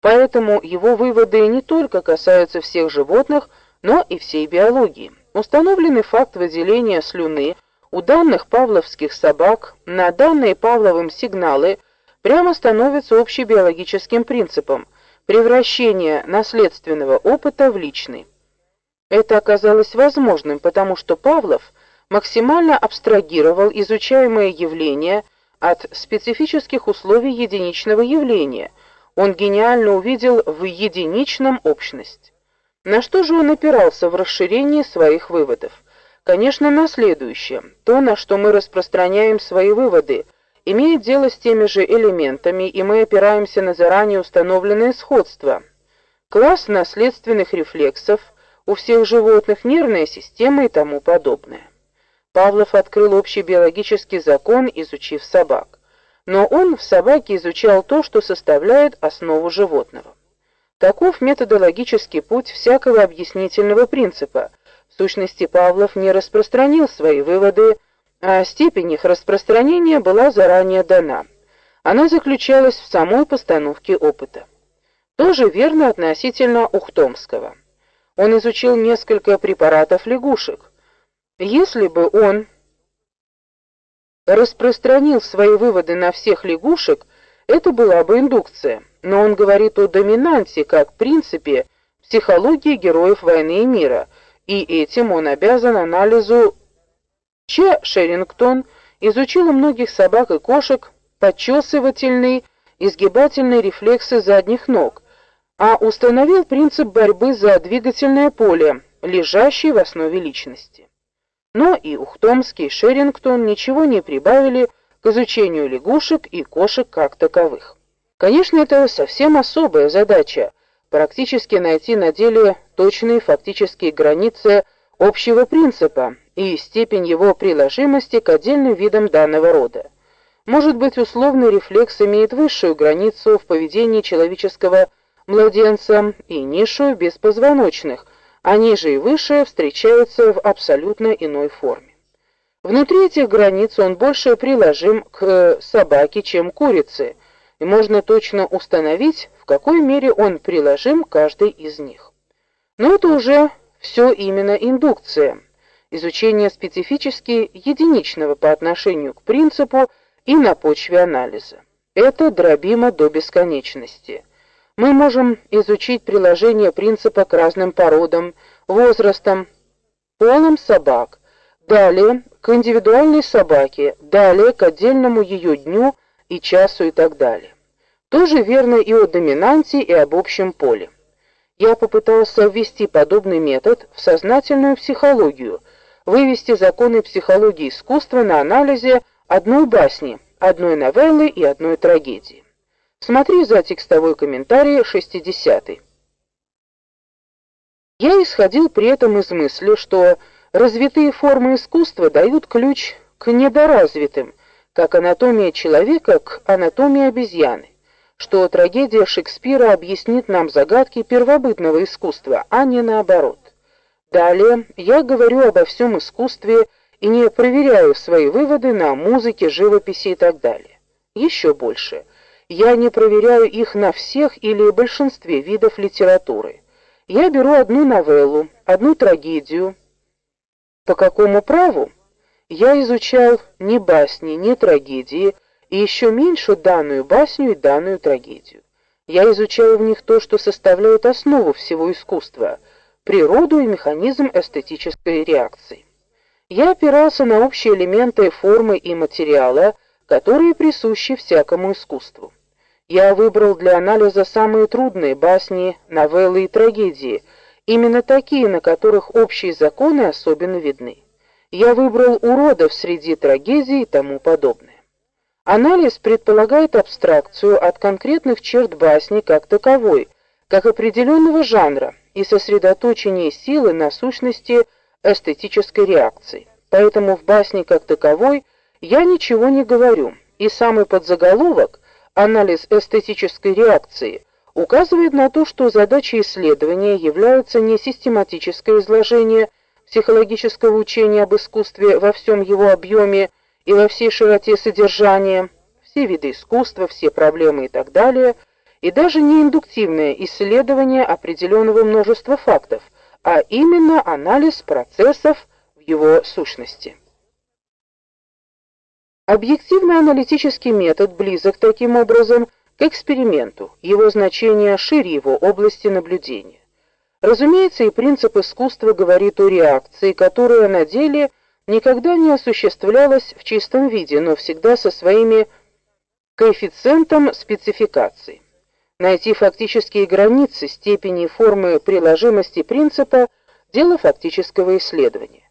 [SPEAKER 1] Поэтому его выводы не только касаются всех животных, но и всей биологии. Установленный факт выделения слюны у данных павловских собак на данные Павловым сигналы прямо становится общебиологическим принципом превращения наследственного опыта в личный. Это оказалось возможным, потому что Павлов – максимально абстрагировал изучаемое явление от специфических условий единичного явления. Он гениально увидел в единичном общность. На что же он опирался в расширении своих выводов? Конечно, на следующее. То, на что мы распространяем свои выводы, имеет дело с теми же элементами, и мы опираемся на заранее установленное сходство. Класс наследственных рефлексов у всех животных, нервная система и тому подобное. Павлов открыл общий биологический закон, изучив собак. Но он в собаке изучал то, что составляет основу животного. Таков методологический путь всякого объяснительного принципа. В сущности, Павлов не распространил свои выводы, а степень их распространения была заранее дана. Она заключалась в самой постановке опыта. Тоже верно относительно Ухтомского. Он изучил несколько препаратов лягушек. Если бы он распространил свои выводы на всех лягушек, это была бы индукция. Но он говорит о доминанте как принципе психологии героев войны и мира, и этим он обязан анализу Ч. Шерингтон изучил у многих собак и кошек подчесывательные, изгибательные рефлексы задних ног, а установил принцип борьбы за двигательное поле, лежащий в основе личности. Но и Ухтомский, и Шерингтон ничего не прибавили к изучению лягушек и кошек как таковых. Конечно, это совсем особая задача практически найти на деле точные фактические границы общего принципа и степень его приложимости к отдельным видам данного рода. Может быть, условный рефлекс имеет высшую границу в поведении человеческого младенца и низшую беспозвоночных, а ниже и выше встречаются в абсолютно иной форме. Внутри этих границ он больше приложим к собаке, чем курице, и можно точно установить, в какой мере он приложим к каждой из них. Но это уже все именно индукция, изучение специфически единичного по отношению к принципу и на почве анализа. Это дробимо до бесконечности мы можем изучить приложение принципа к разным породам, возрастам, полам собак, далее к индивидуальной собаке, далее к отдельному ее дню и часу и так далее. То же верно и о доминанте, и об общем поле. Я попытался ввести подобный метод в сознательную психологию, вывести законы психологии искусства на анализе одной басни, одной новеллы и одной трагедии. Смотри за текстовой комментарий 60. Я исходил при этом из мысли, что развитые формы искусства дают ключ к недоразвитым, как анатомия человека к анатомии обезьяны, что трагедия Шекспира объяснит нам загадки первобытного искусства, а не наоборот. Далее я говорю обо всем искусстве и не проверяю свои выводы на музыке, живописи и так далее. Еще больше. Я не проверяю их на всех или большинстве видов литературы. Я беру одну новеллу, одну трагедию. По какому праву? Я изучал ни басни, ни трагедии, и еще меньше данную басню и данную трагедию. Я изучаю в них то, что составляет основу всего искусства природу и механизм эстетической реакции. Я опирался на общие элементы формы и материала, которые присущи всякому искусству. Я выбрал для анализа самые трудные басни, новеллы и трагедии, именно такие, на которых общие законы особенно видны. Я выбрал уродов среди трагедий и тому подобное. Анализ предполагает абстракцию от конкретных черт басни как таковой, как определенного жанра и сосредоточение силы на сущности эстетической реакции. Поэтому в басне как таковой я ничего не говорю, и самый подзаголовок анализ эстетической реакции указывает на то, что задачей исследования является не систематическое изложение психологического учения об искусстве во всем его объеме и во всей широте содержания, все виды искусства, все проблемы и так далее, и даже не индуктивное исследование определенного множества фактов, а именно анализ процессов в его сущности. Объективно-аналитический метод близок таким образом к эксперименту, его значение шире его области наблюдения. Разумеется, и принцип искусства говорит о реакции, которая на деле никогда не осуществлялась в чистом виде, но всегда со своими коэффициентом спецификации. Найти фактические границы степени и формы приложимости принципа дело фактического исследования.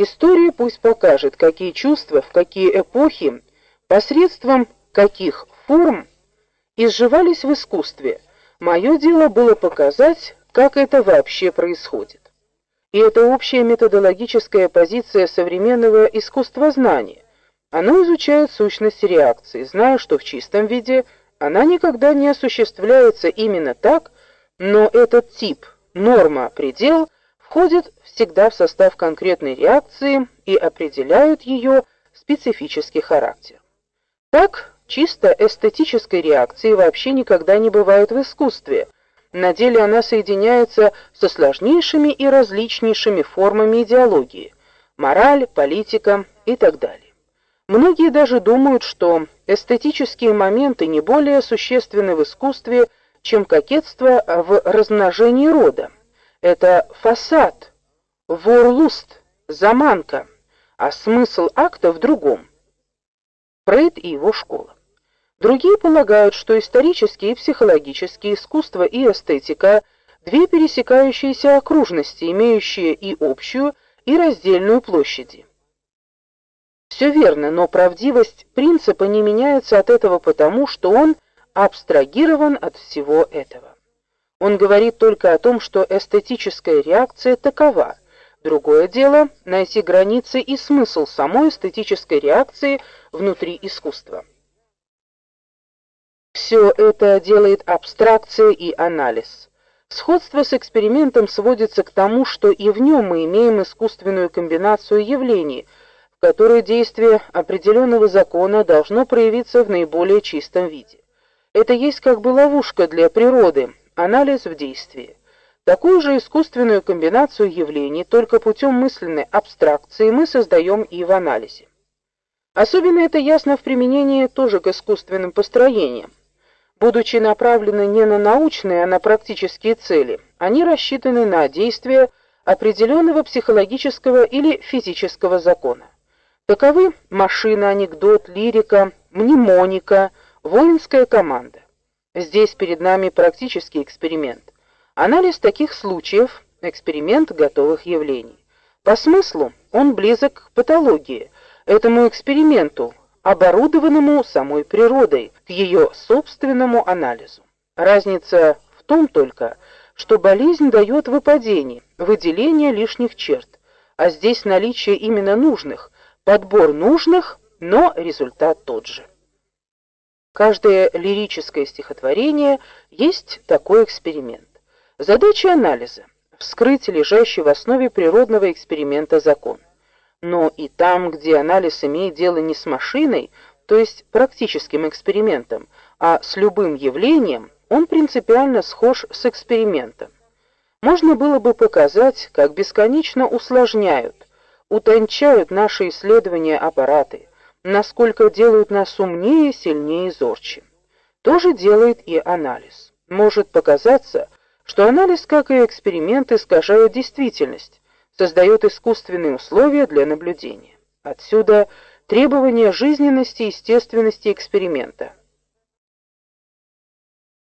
[SPEAKER 1] История пусть покажет, какие чувства в какие эпохи посредством каких форм изживались в искусстве. Мое дело было показать, как это вообще происходит. И это общая методологическая позиция современного искусствознания. Оно изучает сущность реакции, зная, что в чистом виде она никогда не осуществляется именно так, но этот тип, норма, предел входит всегда в состав конкретной реакции и определяют ее специфический характер. Так, чисто эстетической реакции вообще никогда не бывает в искусстве. На деле она соединяется со сложнейшими и различнейшими формами идеологии: мораль, политика и так далее. Многие даже думают, что эстетические моменты не более существенны в искусстве, чем кокетство в размножении рода. Это фасад, ворлуст, заманка, а смысл акта в другом. Фрейд и его школа. Другие полагают, что исторические и психологические искусство и эстетика две пересекающиеся окружности, имеющие и общую, и раздельную площади. Все верно, но правдивость принципа не меняется от этого потому, что он абстрагирован от всего этого. Он говорит только о том, что эстетическая реакция такова – Другое дело найти границы и смысл самой эстетической реакции внутри искусства. Все это делает абстракция и анализ. Сходство с экспериментом сводится к тому, что и в нем мы имеем искусственную комбинацию явлений, в которой действие определенного закона должно проявиться в наиболее чистом виде. Это есть как бы ловушка для природы, анализ в действии. Такую же искусственную комбинацию явлений только путем мысленной абстракции мы создаем и в анализе. Особенно это ясно в применении тоже к искусственным построениям. Будучи направлены не на научные, а на практические цели, они рассчитаны на действие определенного психологического или физического закона. Таковы машина, анекдот, лирика, мнемоника, воинская команда. Здесь перед нами практический эксперимент. Анализ таких случаев эксперимент готовых явлений. По смыслу он близок к патологии, этому эксперименту, оборудованному самой природой, к ее собственному анализу. Разница в том только, что болезнь дает выпадение, выделение лишних черт, а здесь наличие именно нужных, подбор нужных, но результат тот же. Каждое лирическое стихотворение есть такой эксперимент. Задача анализа вскрыть лежащий в основе природного эксперимента закон. Но и там, где анализ имеет дело не с машиной, то есть практическим экспериментом, а с любым явлением, он принципиально схож с экспериментом. Можно было бы показать, как бесконечно усложняют, утончают наши исследования аппараты, насколько делают нас умнее, сильнее и зорче. То же делает и анализ. Может показаться, что анализ, как и эксперимент, искажает действительность, создает искусственные условия для наблюдения. Отсюда требование жизненности и естественности эксперимента.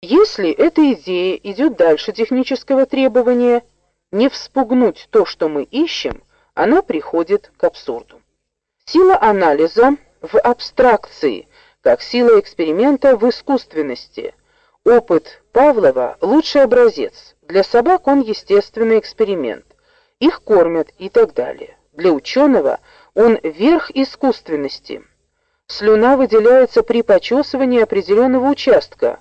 [SPEAKER 1] Если эта идея идет дальше технического требования не вспугнуть то, что мы ищем, она приходит к абсурду. Сила анализа в абстракции, как сила эксперимента в искусственности. Опыт Павлова лучший образец. Для собак он естественный эксперимент. Их кормят и так далее. Для ученого он верх искусственности. Слюна выделяется при почесывании определенного участка.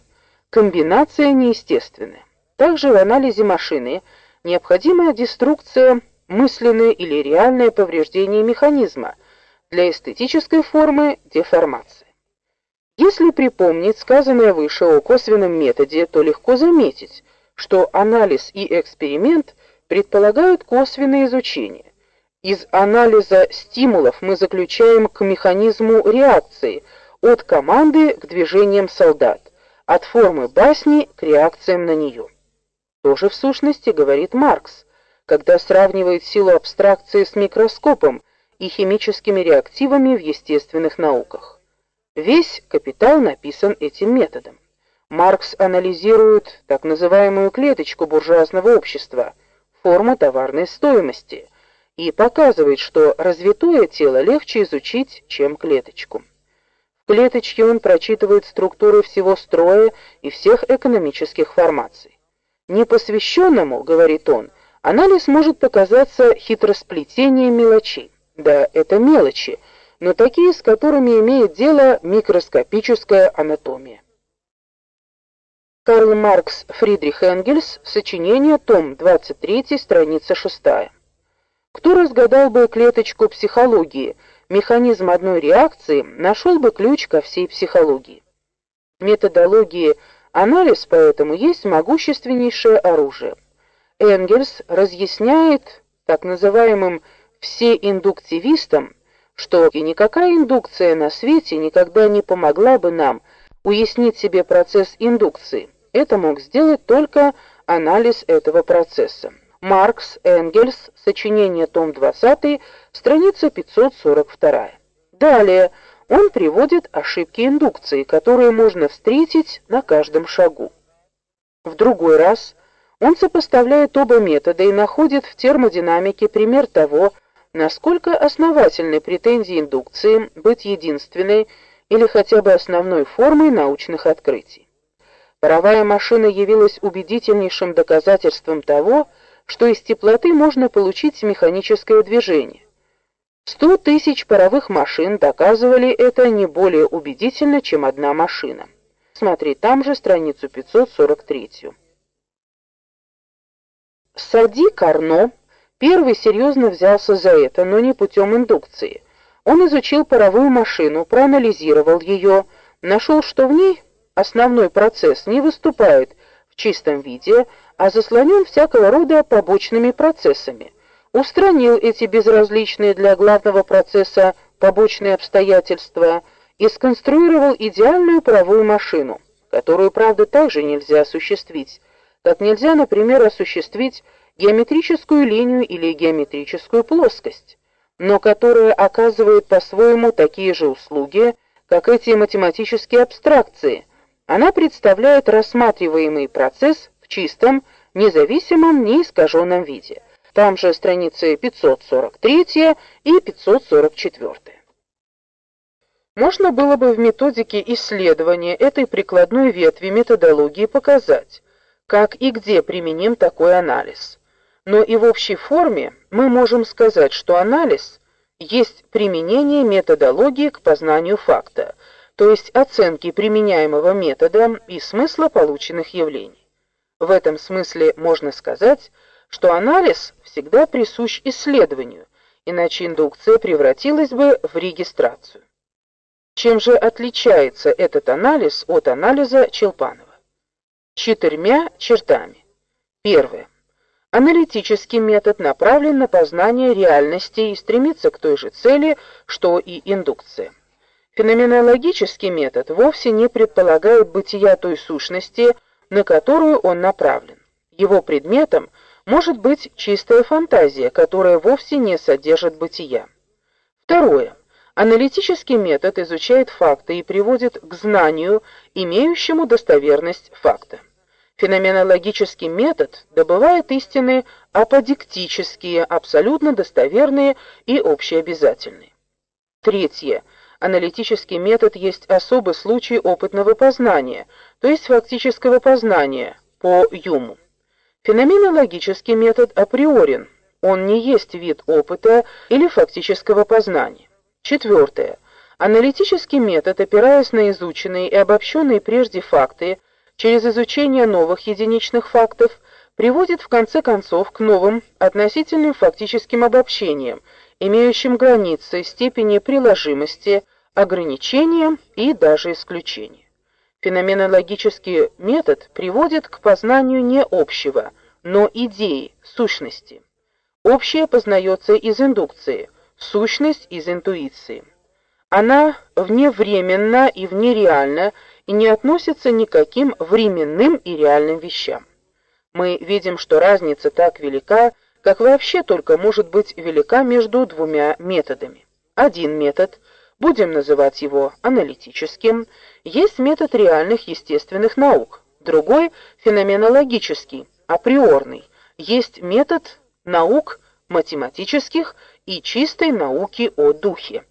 [SPEAKER 1] Комбинация неестественная. Также в анализе машины необходима деструкция, мысленное или реальное повреждение механизма. Для эстетической формы деформация. Если припомнить сказанное выше о косвенном методе, то легко заметить, что анализ и эксперимент предполагают косвенное изучение. Из анализа стимулов мы заключаем к механизму реакции, от команды к движениям солдат, от формы басни к реакциям на нее. Тоже в сущности говорит Маркс, когда сравнивает силу абстракции с микроскопом и химическими реактивами в естественных науках. Весь «Капитал» написан этим методом. Маркс анализирует так называемую клеточку буржуазного общества, форму товарной стоимости – и показывает, что развитое тело легче изучить, чем клеточку. В клеточке он прочитывает структуры всего строя и всех экономических формаций. Непосвященному, говорит он, анализ может показаться хитросплетением мелочей. Да, это мелочи, но такие, с которыми имеет дело микроскопическая анатомия. Карл Маркс Фридрих Энгельс, сочинение, том 23, страница 6. Кто разгадал бы клеточку психологии, механизм одной реакции, нашел бы ключ ко всей психологии. Методологии анализ поэтому есть могущественнейшее оружие. Энгельс разъясняет так называемым всеиндуктивистам, что и никакая индукция на свете никогда не помогла бы нам уяснить себе процесс индукции. Это мог сделать только анализ этого процесса. Маркс, Энгельс, сочинение, том 20, страница 542. Далее он приводит ошибки индукции, которые можно встретить на каждом шагу. В другой раз он сопоставляет оба метода и находит в термодинамике пример того, насколько основательны претензии индукции быть единственной или хотя бы основной формой научных открытий. Паровая машина явилась убедительнейшим доказательством того, что из теплоты можно получить механическое движение. Сто тысяч паровых машин доказывали это не более убедительно, чем одна машина. Смотри там же страницу 543. Сади Карно первый серьезно взялся за это, но не путем индукции. Он изучил паровую машину, проанализировал ее, нашел, что в ней основной процесс не выступает в чистом виде, а заслонен всякого рода побочными процессами. Устранил эти безразличные для главного процесса побочные обстоятельства и сконструировал идеальную паровую машину, которую, правда, также нельзя осуществить, как нельзя, например, осуществить геометрическую линию или геометрическую плоскость, но которая оказывает по-своему такие же услуги, как эти математические абстракции. Она представляет рассматриваемый процесс в чистом, независимом, неискаженном виде. Там же страницы 543 и 544. Можно было бы в методике исследования этой прикладной ветви методологии показать, как и где применим такой анализ. Но и в общей форме мы можем сказать, что анализ есть применение методологии к познанию факта, то есть оценки применяемого метода и смысла полученных явлений. В этом смысле можно сказать, что анализ всегда присущ исследованию, иначе индукция превратилась бы в регистрацию. Чем же отличается этот анализ от анализа Челпанова? Четырьмя чертами. Первое. Аналитический метод направлен на познание реальности и стремится к той же цели, что и индукция. Феноменологический метод вовсе не предполагает бытия той сущности, на которую он направлен. Его предметом может быть чистая фантазия, которая вовсе не содержит бытия. Второе. Аналитический метод изучает факты и приводит к знанию, имеющему достоверность факта. Феноменологический метод добывает истины аподиктические, абсолютно достоверные и общеобязательные. Третье. Аналитический метод есть особый случай опытного познания, то есть фактического познания по Юму. Феноменологический метод априорен. Он не есть вид опыта или фактического познания. Четвертое. Аналитический метод, опираясь на изученные и обобщенные прежде факты, через изучение новых единичных фактов, приводит в конце концов к новым относительным фактическим обобщениям, имеющим границы, степени приложимости, ограничения и даже исключения. Феноменологический метод приводит к познанию не общего, но идеи, сущности. Общее познается из индукции, сущность из интуиции. Она вневременна и внереальна и не относится ни к каким временным и реальным вещам. Мы видим, что разница так велика, как вообще только может быть велика между двумя методами. Один метод, будем называть его аналитическим, есть метод реальных естественных наук, другой феноменологический, априорный, есть метод наук математических и чистой науки о духе.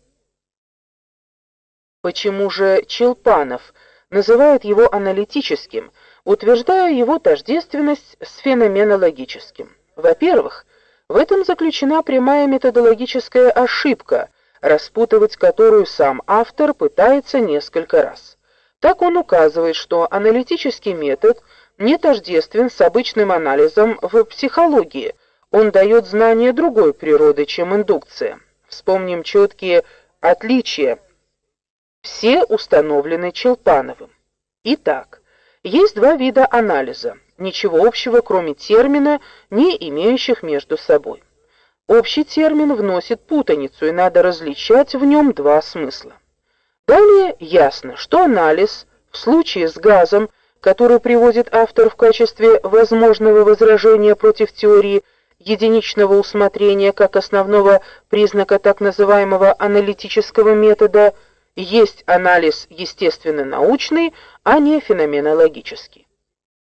[SPEAKER 1] Почему же Челпанов называет его аналитическим, утверждая его тождественность с феноменологическим? Во-первых, в этом заключена прямая методологическая ошибка, распутывать которую сам автор пытается несколько раз. Так он указывает, что аналитический метод – не тождествен с обычным анализом в психологии. Он дает знания другой природы, чем индукция. Вспомним четкие отличия. Все установлены Челпановым. Итак, есть два вида анализа, ничего общего, кроме термина, не имеющих между собой. Общий термин вносит путаницу, и надо различать в нем два смысла. Далее ясно, что анализ в случае с газом которую приводит автор в качестве возможного возражения против теории единичного усмотрения как основного признака так называемого аналитического метода, есть анализ естественно-научный, а не феноменологический.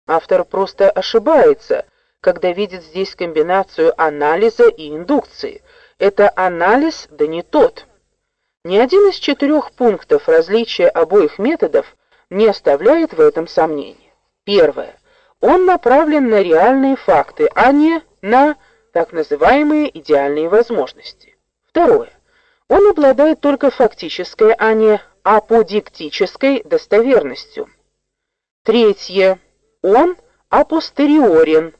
[SPEAKER 1] Автор просто ошибается, когда видит здесь комбинацию анализа и индукции. Это анализ, да не тот. Ни один из четырех пунктов различия обоих методов не оставляет в этом сомнений. Первое. Он направлен на реальные факты, а не на так называемые идеальные возможности. Второе. Он обладает только фактической, а не аподиктической достоверностью. Третье. Он апостериорен.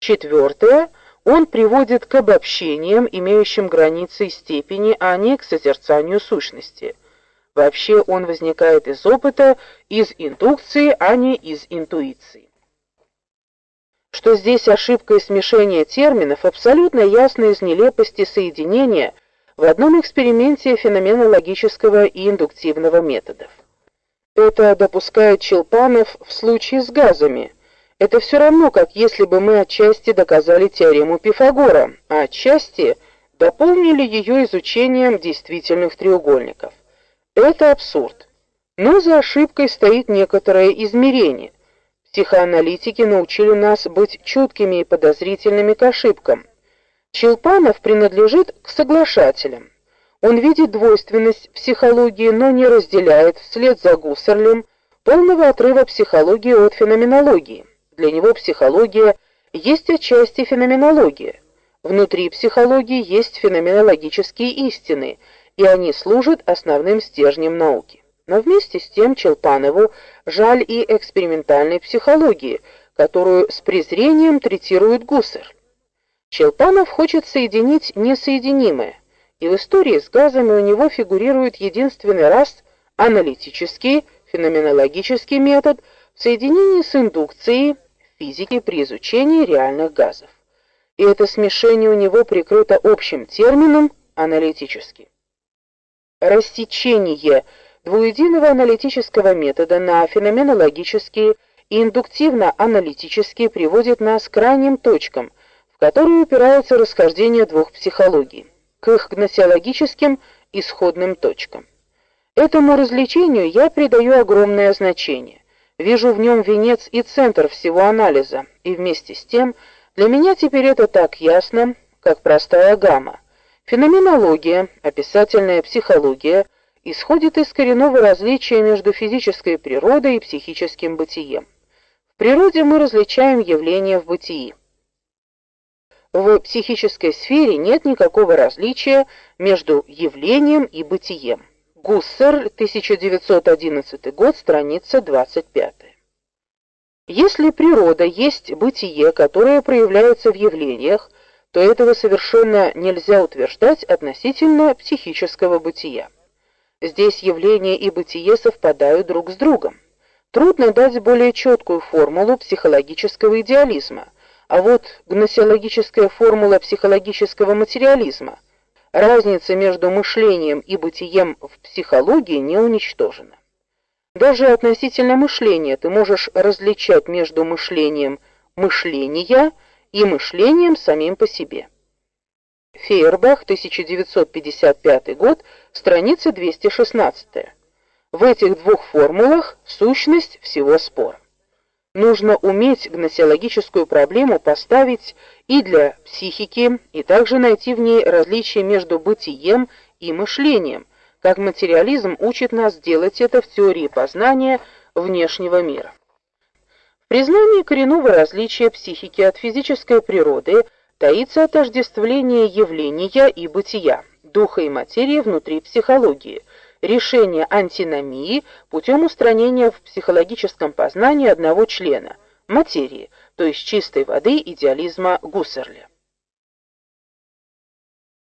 [SPEAKER 1] Четвертое. Он приводит к обобщениям, имеющим границы и степени, а не к созерцанию сущности. Вообще он возникает из опыта, из индукции, а не из интуиции. Что здесь ошибка и смешение терминов абсолютно ясно из нелепости соединения в одном эксперименте феноменологического и индуктивного методов. Это допускает Челпанов в случае с газами. Это все равно, как если бы мы отчасти доказали теорему Пифагора, а отчасти дополнили ее изучением действительных треугольников. Это абсурд. Но за ошибкой стоит некоторое измерение. Психоаналитики научили нас быть чуткими и подозрительными к ошибкам. Челпанов принадлежит к соглашателям. Он видит двойственность психологии, но не разделяет вслед за Гуссерлем полного отрыва психологии от феноменологии. Для него психология есть отчасти феноменология. Внутри психологии есть феноменологические истины – и они служат основным стержнем науки. Но вместе с тем Челпанову жаль и экспериментальной психологии, которую с презрением третирует Гуссер. Челпанов хочет соединить несоединимое, и в истории с газами у него фигурирует единственный раз аналитический, феноменологический метод в соединении с индукцией физики при изучении реальных газов. И это смешение у него прикрыто общим термином аналитический. Рассечение двуединого аналитического метода на феноменологические и индуктивно-аналитические приводит нас к крайним точкам, в которые упирается расхождение двух психологий, к их гносеологическим исходным точкам. Этому развлечению я придаю огромное значение. Вижу в нем венец и центр всего анализа, и вместе с тем для меня теперь это так ясно, как простая гамма. Феноменология, описательная психология исходит из коренного различия между физической природой и психическим бытием. В природе мы различаем явления в бытии. В психической сфере нет никакого различия между явлением и бытием. Гуссер, 1911 год, страница 25. Если природа есть бытие, которое проявляется в явлениях, то этого совершенно нельзя утверждать относительно психического бытия. Здесь явление и бытие совпадают друг с другом. Трудно дать более четкую формулу психологического идеализма, а вот гносеологическая формула психологического материализма. Разница между мышлением и бытием в психологии не уничтожена. Даже относительно мышления ты можешь различать между мышлением мышления и мышлением самим по себе. Фейербах, 1955 год, страница 216. В этих двух формулах сущность всего спора. Нужно уметь гносеологическую проблему поставить и для психики, и также найти в ней различие между бытием и мышлением, как материализм учит нас делать это в теории познания внешнего мира. В признании коренного различия психики от физической природы – таится отождествление явления и бытия, духа и материи внутри психологии, решение антиномии путем устранения в психологическом познании одного члена материи, то есть чистой воды идеализма Гуссерля.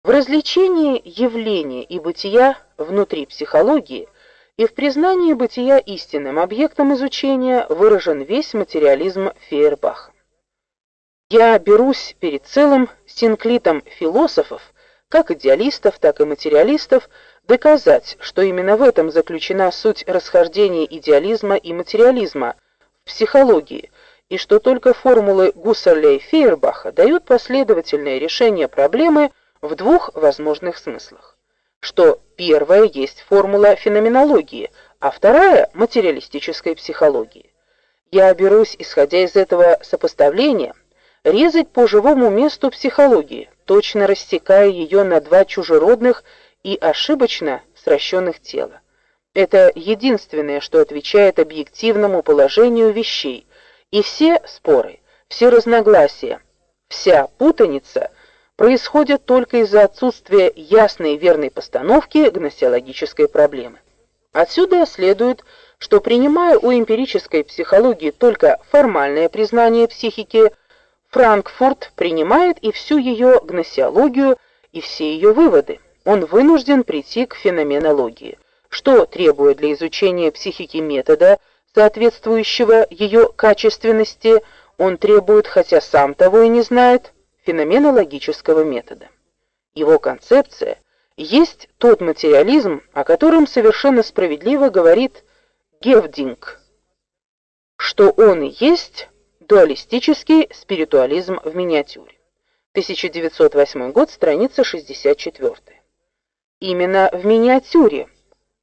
[SPEAKER 1] В различении явления и бытия внутри психологии и в признании бытия истинным объектом изучения выражен весь материализм Фейербаха. Я берусь перед целым синклитом философов, как идеалистов, так и материалистов, доказать, что именно в этом заключена суть расхождения идеализма и материализма в психологии, и что только формулы Гуссерля и Фейербаха дают последовательное решение проблемы в двух возможных смыслах. Что первая есть формула феноменологии, а вторая материалистической психологии. Я берусь, исходя из этого сопоставления, резать по живому месту психологии, точно рассекая ее на два чужеродных и ошибочно сращенных тела. Это единственное, что отвечает объективному положению вещей, и все споры, все разногласия, вся путаница происходят только из-за отсутствия ясной и верной постановки гносеологической проблемы. Отсюда следует, что принимая у эмпирической психологии только формальное признание психики, Франкфурт принимает и всю ее гносеологию, и все ее выводы. Он вынужден прийти к феноменологии, что требует для изучения психики метода, соответствующего ее качественности, он требует, хотя сам того и не знает, феноменологического метода. Его концепция есть тот материализм, о котором совершенно справедливо говорит Гевдинг, что он и есть Дуалистический спиритуализм в миниатюре. 1908 год, страница 64. Именно в миниатюре,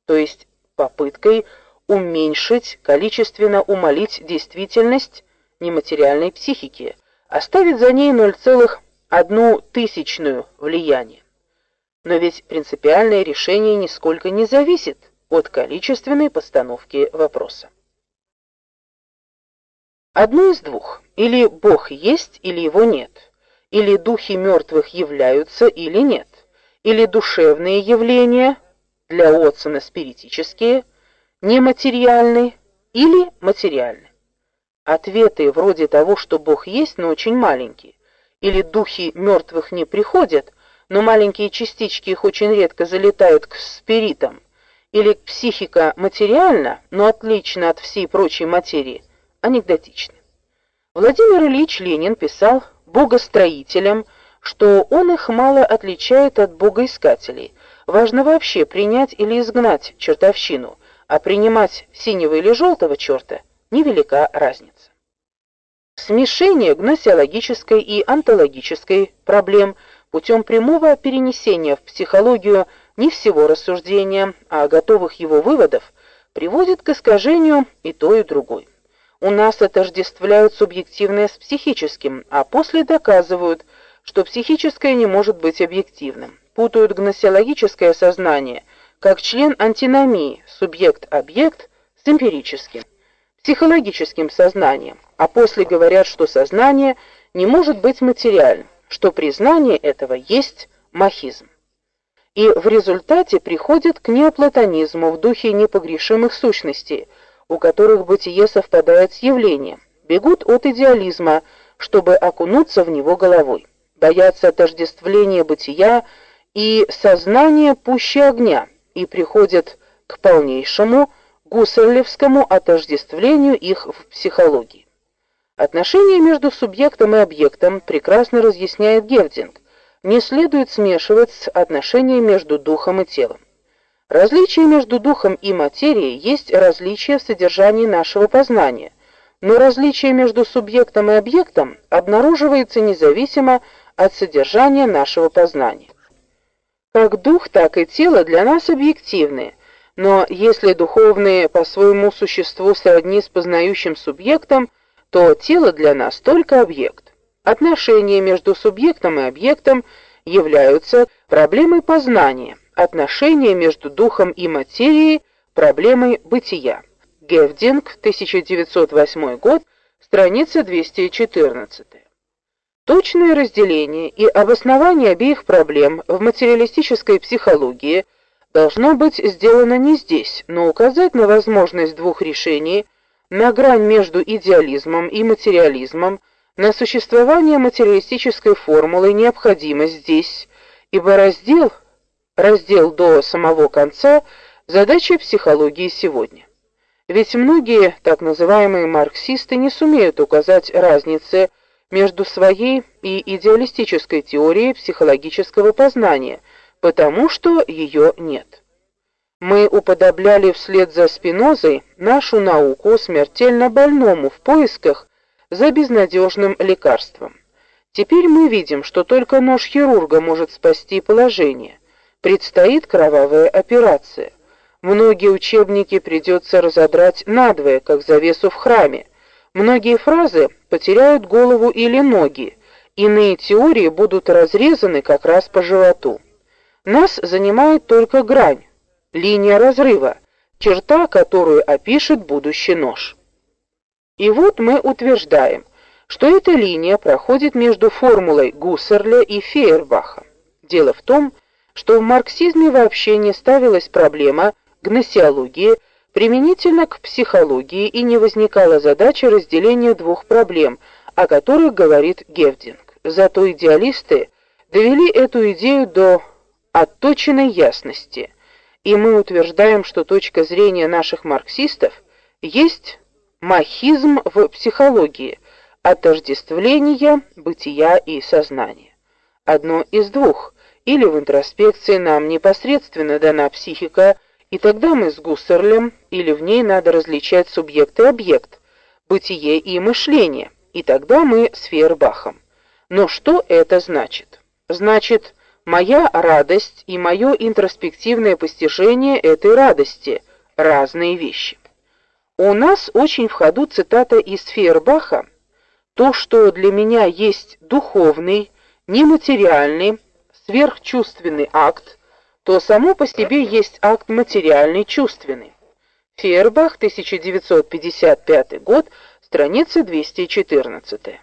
[SPEAKER 1] то есть попыткой уменьшить, количественно умолить действительность нематериальной психики, оставить за ней 0,1 тысячную влияние. Но ведь принципиальное решение нисколько не зависит от количественной постановки вопроса. Одно из двух: или Бог есть, или его нет, или духи мертвых являются, или нет, или душевные явления для Отсона спиритические, нематериальны или материальны. Ответы вроде того, что Бог есть, но очень маленькие, или духи мертвых не приходят, но маленькие частички их очень редко залетают к спиритам, или психика материальна, но отлична от всей прочей материи, анекдотичны. Владимир Ильич Ленин писал богостроителям, что он их мало отличает от богоискателей. Важно вообще принять или изгнать чертовщину, а принимать синего или желтого черта невелика разница. Смешение гносеологической и онтологической проблем путем прямого перенесения в психологию не всего рассуждения, а готовых его выводов приводит к искажению и то, и другое. У нас отождествляют субъективное с психическим, а после доказывают, что психическое не может быть объективным. Путают гносеологическое сознание как член антиномии, субъект-объект с эмпирическим, психологическим сознанием, а после говорят, что сознание не может быть материальным, что признание этого есть махизм. И в результате приходят к неоплатонизму в духе непогрешимых сущностей, у которых бытие совпадает с явлением, бегут от идеализма, чтобы окунуться в него головой, боятся отождествления бытия и сознания пуще огня и приходят к полнейшему гуссерлевскому отождествлению их в психологии. Отношения между субъектом и объектом прекрасно разъясняет Гердинг. Не следует смешивать отношения между духом и телом. Различие между духом и материей есть различие в содержании нашего познания, но различие между субъектом и объектом обнаруживается независимо от содержания нашего познания. Как дух, так и тело для нас объективны, но если духовные по своему существу сродни с познающим субъектом, то тело для нас только объект. Отношения между субъектом и объектом являются проблемой познания отношения между духом и материей проблемой бытия. Гевдинг, 1908 год, страница 214. Точное разделение и обоснование обеих проблем в материалистической психологии должно быть сделано не здесь, но указать на возможность двух решений, на грань между идеализмом и материализмом, на существование материалистической формулы необходимость здесь, ибо раздел раздел до самого конца задача психологии сегодня. Ведь многие так называемые марксисты не сумеют указать разницы между своей и идеалистической теорией психологического познания, потому что ее нет. Мы уподобляли вслед за Спинозой нашу науку смертельно больному в поисках за безнадежным лекарством. Теперь мы видим, что только нож хирурга может спасти положение. Предстоит кровавая операция. Многие учебники придется разодрать надвое, как завесу в храме. Многие фразы потеряют голову или ноги. Иные теории будут разрезаны как раз по животу. Нас занимает только грань, линия разрыва, черта, которую опишет будущий нож. И вот мы утверждаем, что эта линия проходит между формулой Гуссерля и Фейербаха. Дело в том, что в марксизме вообще не ставилась проблема гносеологии применительно к психологии и не возникала задача разделения двух проблем, о которых говорит Гевдинг. Зато идеалисты довели эту идею до отточенной ясности, и мы утверждаем, что точка зрения наших марксистов есть махизм в психологии, отождествление бытия и сознания. Одно из двух – или в интроспекции нам непосредственно дана психика, и тогда мы с Гуссерлем, или в ней надо различать субъект и объект, бытие и мышление, и тогда мы с Фейербахом. Но что это значит? Значит, моя радость и мое интроспективное постижение этой радости разные вещи. У нас очень в ходу цитата из Фейербаха: "То, что для меня есть духовный, нематериальный, сверхчувственный акт, то само по себе есть акт материальный чувственный. Фейербах, 1955 год, страница 214.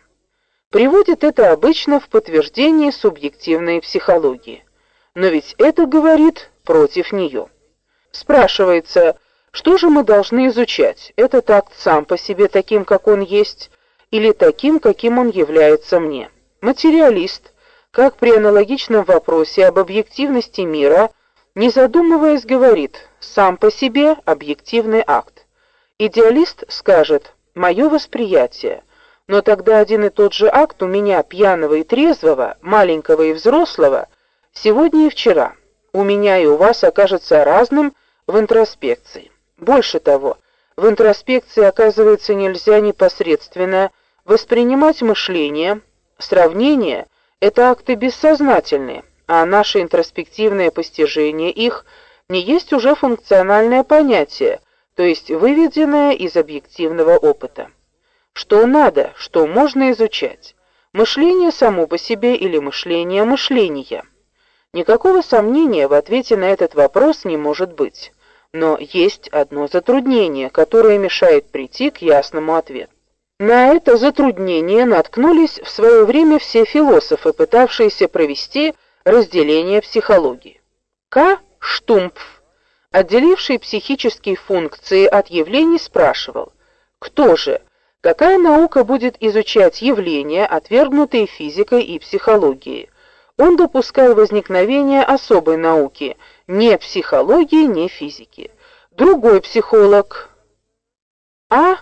[SPEAKER 1] Приводит это обычно в подтверждение субъективной психологии. Но ведь это говорит против нее. Спрашивается, Что же мы должны изучать? Этот акт сам по себе таким, как он есть, или таким, каким он является мне? Материалист, как при аналогичном вопросе об объективности мира, не задумываясь, говорит: сам по себе объективный акт. Идеалист скажет: мое восприятие. Но тогда один и тот же акт у меня пьяного и трезвого, маленького и взрослого, сегодня и вчера. У меня и у вас окажется разным в интроспекции. Больше того, в интроспекции, оказывается, нельзя непосредственно воспринимать мышление, сравнение это акты бессознательные, а наше интроспективное постижение их не есть уже функциональное понятие, то есть выведенное из объективного опыта. Что надо, что можно изучать? Мышление само по себе или мышление мышления? Никакого сомнения в ответе на этот вопрос не может быть. Но есть одно затруднение, которое мешает прийти к ясному ответу. На это затруднение наткнулись в свое время все философы, пытавшиеся провести разделение психологии. К. Штумпф, отделивший психические функции от явлений, спрашивал: кто же, какая наука будет изучать явления, отвергнутые физикой и психологией? Он допускал возникновение особой науки, не психологии, не физики. Другой психолог А.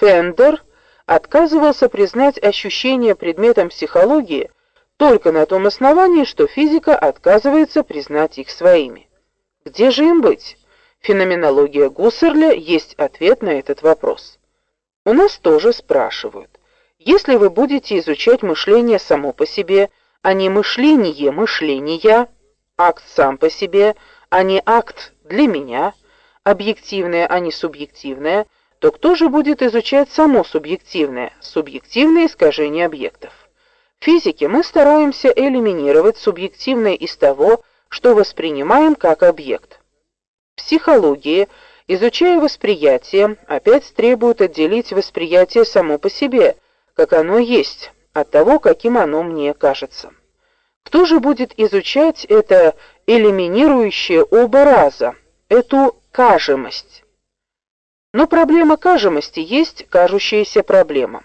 [SPEAKER 1] Фендер отказывался признать ощущения предметом психологии только на том основании, что физика отказывается признать их своими. Где же им быть? Феноменология Гуссерля есть ответ на этот вопрос. У нас тоже спрашивают: если вы будете изучать мышление само по себе, а не мышление мышления, акт сам по себе, а не акт для меня, объективное, а не субъективное, то кто же будет изучать само субъективное, субъективное искажение объектов? В физике мы стараемся элиминировать субъективное из того, что воспринимаем как объект. В психологии, изучая восприятие, опять требуют отделить восприятие само по себе, как оно есть, от того, каким оно мне кажется. Кто же будет изучать это элиминирующее оба раза, эту кажемость? Но проблема кажемости есть кажущаяся проблема.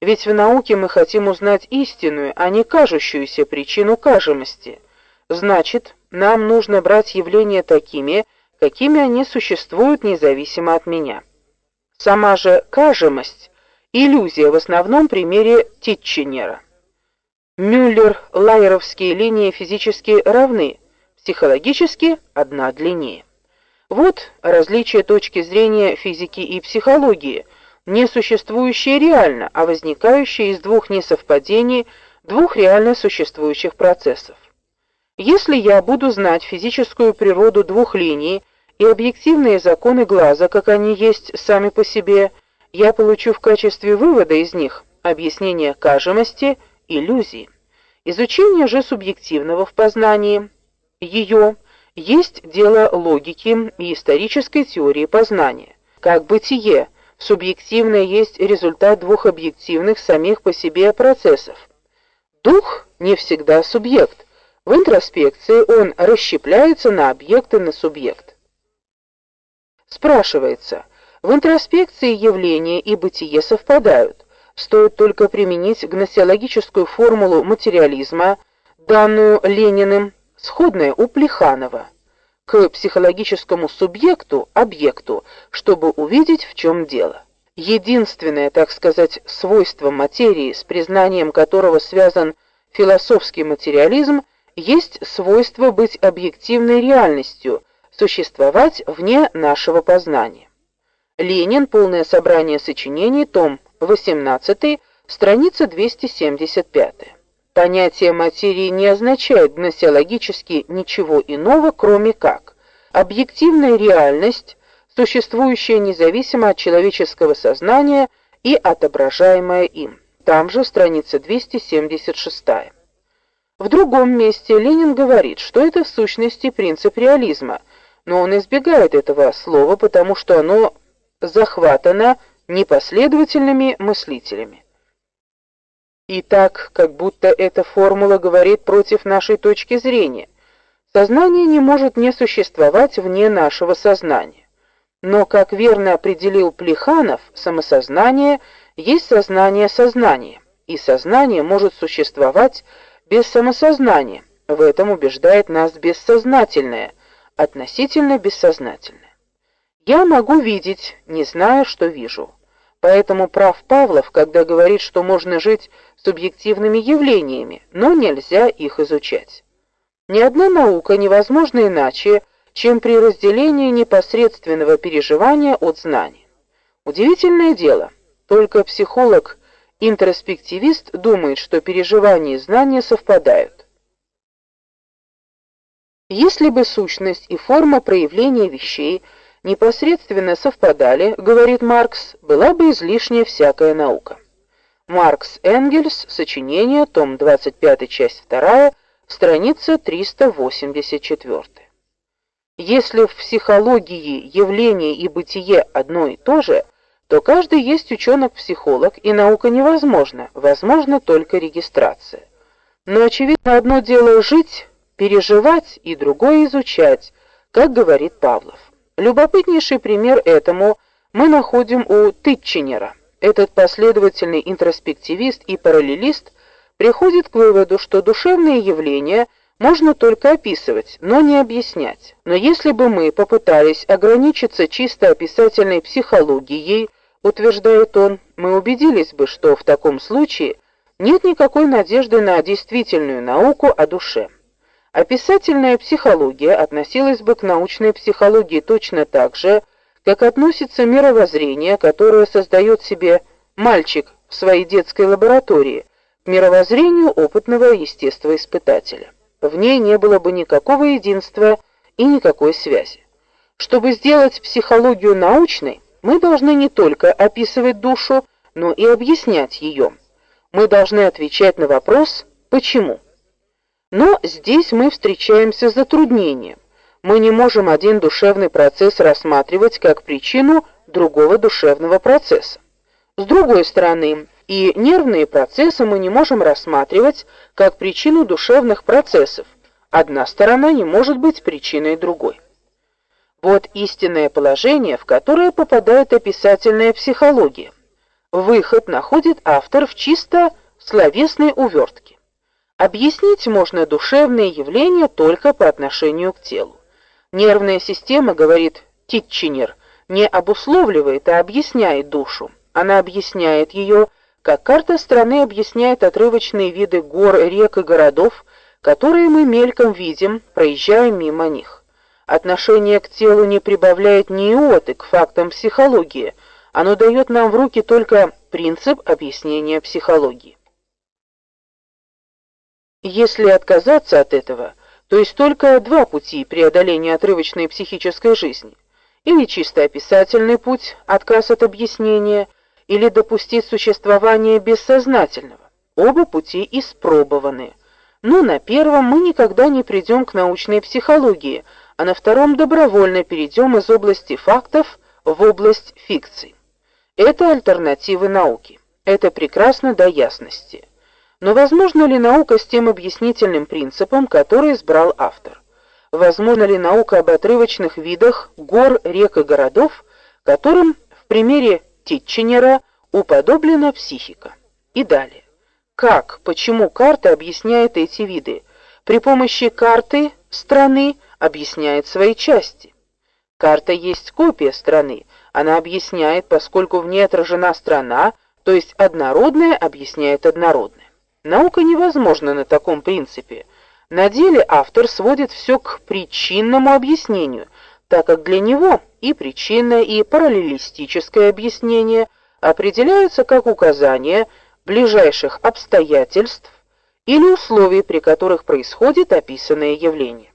[SPEAKER 1] Ведь в науке мы хотим узнать истинную, а не кажущуюся причину кажемости. Значит, нам нужно брать явления такими, какими они существуют независимо от меня. Сама же кажемость иллюзия в основном примере Титченера. Мюллер-Лайеровские линии физически равны, психологически одна длиннее. Вот различие точки зрения физики и психологии, не существующие реально, а возникающие из двух несовпадений двух реально существующих процессов. Если я буду знать физическую природу двух линий и объективные законы глаза, как они есть сами по себе, я получу в качестве вывода из них объяснение кажемости, иллюзии. Изучение же субъективного в познании ее есть дело логики и исторической теории познания. Как бытие, субъективное есть результат двух объективных самих по себе процессов. Дух не всегда субъект. В интроспекции он расщепляется на объект и на субъект. Спрашивается: в интроспекции явление и бытие совпадают. Стоит только применить гносеологическую формулу материализма, данную Лениным сходное у Плеханова к психологическому субъекту, объекту, чтобы увидеть, в чем дело. Единственное, так сказать, свойство материи, с признанием которого связан философский материализм, есть свойство быть объективной реальностью, существовать вне нашего познания. Ленин. Полное собрание сочинений. Том 18. Страница 275. Понятие материи не означает гносеологически ничего иного, кроме как объективная реальность, существующая независимо от человеческого сознания и отображаемая им. Там же страница 276. В другом месте Ленин говорит, что это в сущности принцип реализма, но он избегает этого слова, потому что оно захватано непоследовательными мыслителями. И так, как будто эта формула говорит против нашей точки зрения. Сознание не может не существовать вне нашего сознания. Но, как верно определил Плеханов, самосознание есть сознание сознания, и сознание может существовать без самосознания. В этом убеждает нас бессознательное, относительно бессознательное. Я могу видеть, не зная, что вижу. Поэтому прав Павлов, когда говорит, что можно жить субъективными явлениями, но нельзя их изучать. Ни одна наука невозможна иначе, чем при разделении непосредственного переживания от знания. Удивительное дело, только психолог-интроспективист думает, что переживания и знания совпадают. Если бы сущность и форма проявления вещей – непосредственно совпадали, говорит Маркс, была бы излишняя всякая наука. Маркс Энгельс, сочинение, том 25, часть 2, страница 384. Если в психологии явление и бытие одно и то же, то каждый есть ученый-психолог, и наука невозможна, возможна только регистрация. Но очевидно одно дело жить, переживать и другое изучать, как говорит Павлов. Любопытнейший пример этому мы находим у Тытченера. Этот последовательный интроспективист и параллелист приходит к выводу, что душевные явления можно только описывать, но не объяснять. Но если бы мы попытались ограничиться чисто описательной психологией, утверждает он, мы убедились бы, что в таком случае нет никакой надежды на действительную науку о душе. Описательная психология относилась бы к научной психологии точно так же, как относится мировоззрение, которое создает себе мальчик в своей детской лаборатории, к мировоззрению опытного естествоиспытателя. В ней не было бы никакого единства и никакой связи. Чтобы сделать психологию научной, мы должны не только описывать душу, но и объяснять ее. Мы должны отвечать на вопрос «почему?». Но здесь мы встречаемся с затруднением. Мы не можем один душевный процесс рассматривать как причину другого душевного процесса. С другой стороны, и нервные процессы мы не можем рассматривать как причину душевных процессов. Одна сторона не может быть причиной другой. Вот истинное положение, в которое попадает описательная психология. Выход находит автор в чисто словесной увертке. Объяснить можно душевные явления только по отношению к телу. Нервная система, говорит Титченер, не обусловливает, а объясняет душу. Она объясняет ее, как карта страны объясняет отрывочные виды гор, рек и городов, которые мы мельком видим, проезжая мимо них. Отношение к телу не прибавляет ни иоты к фактам психологии, оно дает нам в руки только принцип объяснения психологии. Если отказаться от этого, то есть только два пути преодоления отрывочной психической жизни. Или чисто описательный путь, отказ от объяснения, или допустить существование бессознательного. Оба пути испробованы. Но на первом мы никогда не придем к научной психологии, а на втором добровольно перейдем из области фактов в область фикций. Это альтернативы науки. Это прекрасно до ясности. Но возможно ли наука с тем объяснительным принципом, который избрал автор? Возможно ли наука об отрывочных видах гор, рек и городов, которым в примере Титченера уподоблена психика? И далее. Как, почему карта объясняет эти виды? При помощи карты страны объясняет свои части. Карта есть копия страны. Она объясняет, поскольку в ней отражена страна, то есть однородное объясняет однородное. Наука невозможна на таком принципе. На деле автор сводит все к причинному объяснению, так как для него и причинное, и параллелистическое объяснение определяются как указание ближайших обстоятельств или условий, при которых происходит описанное явление.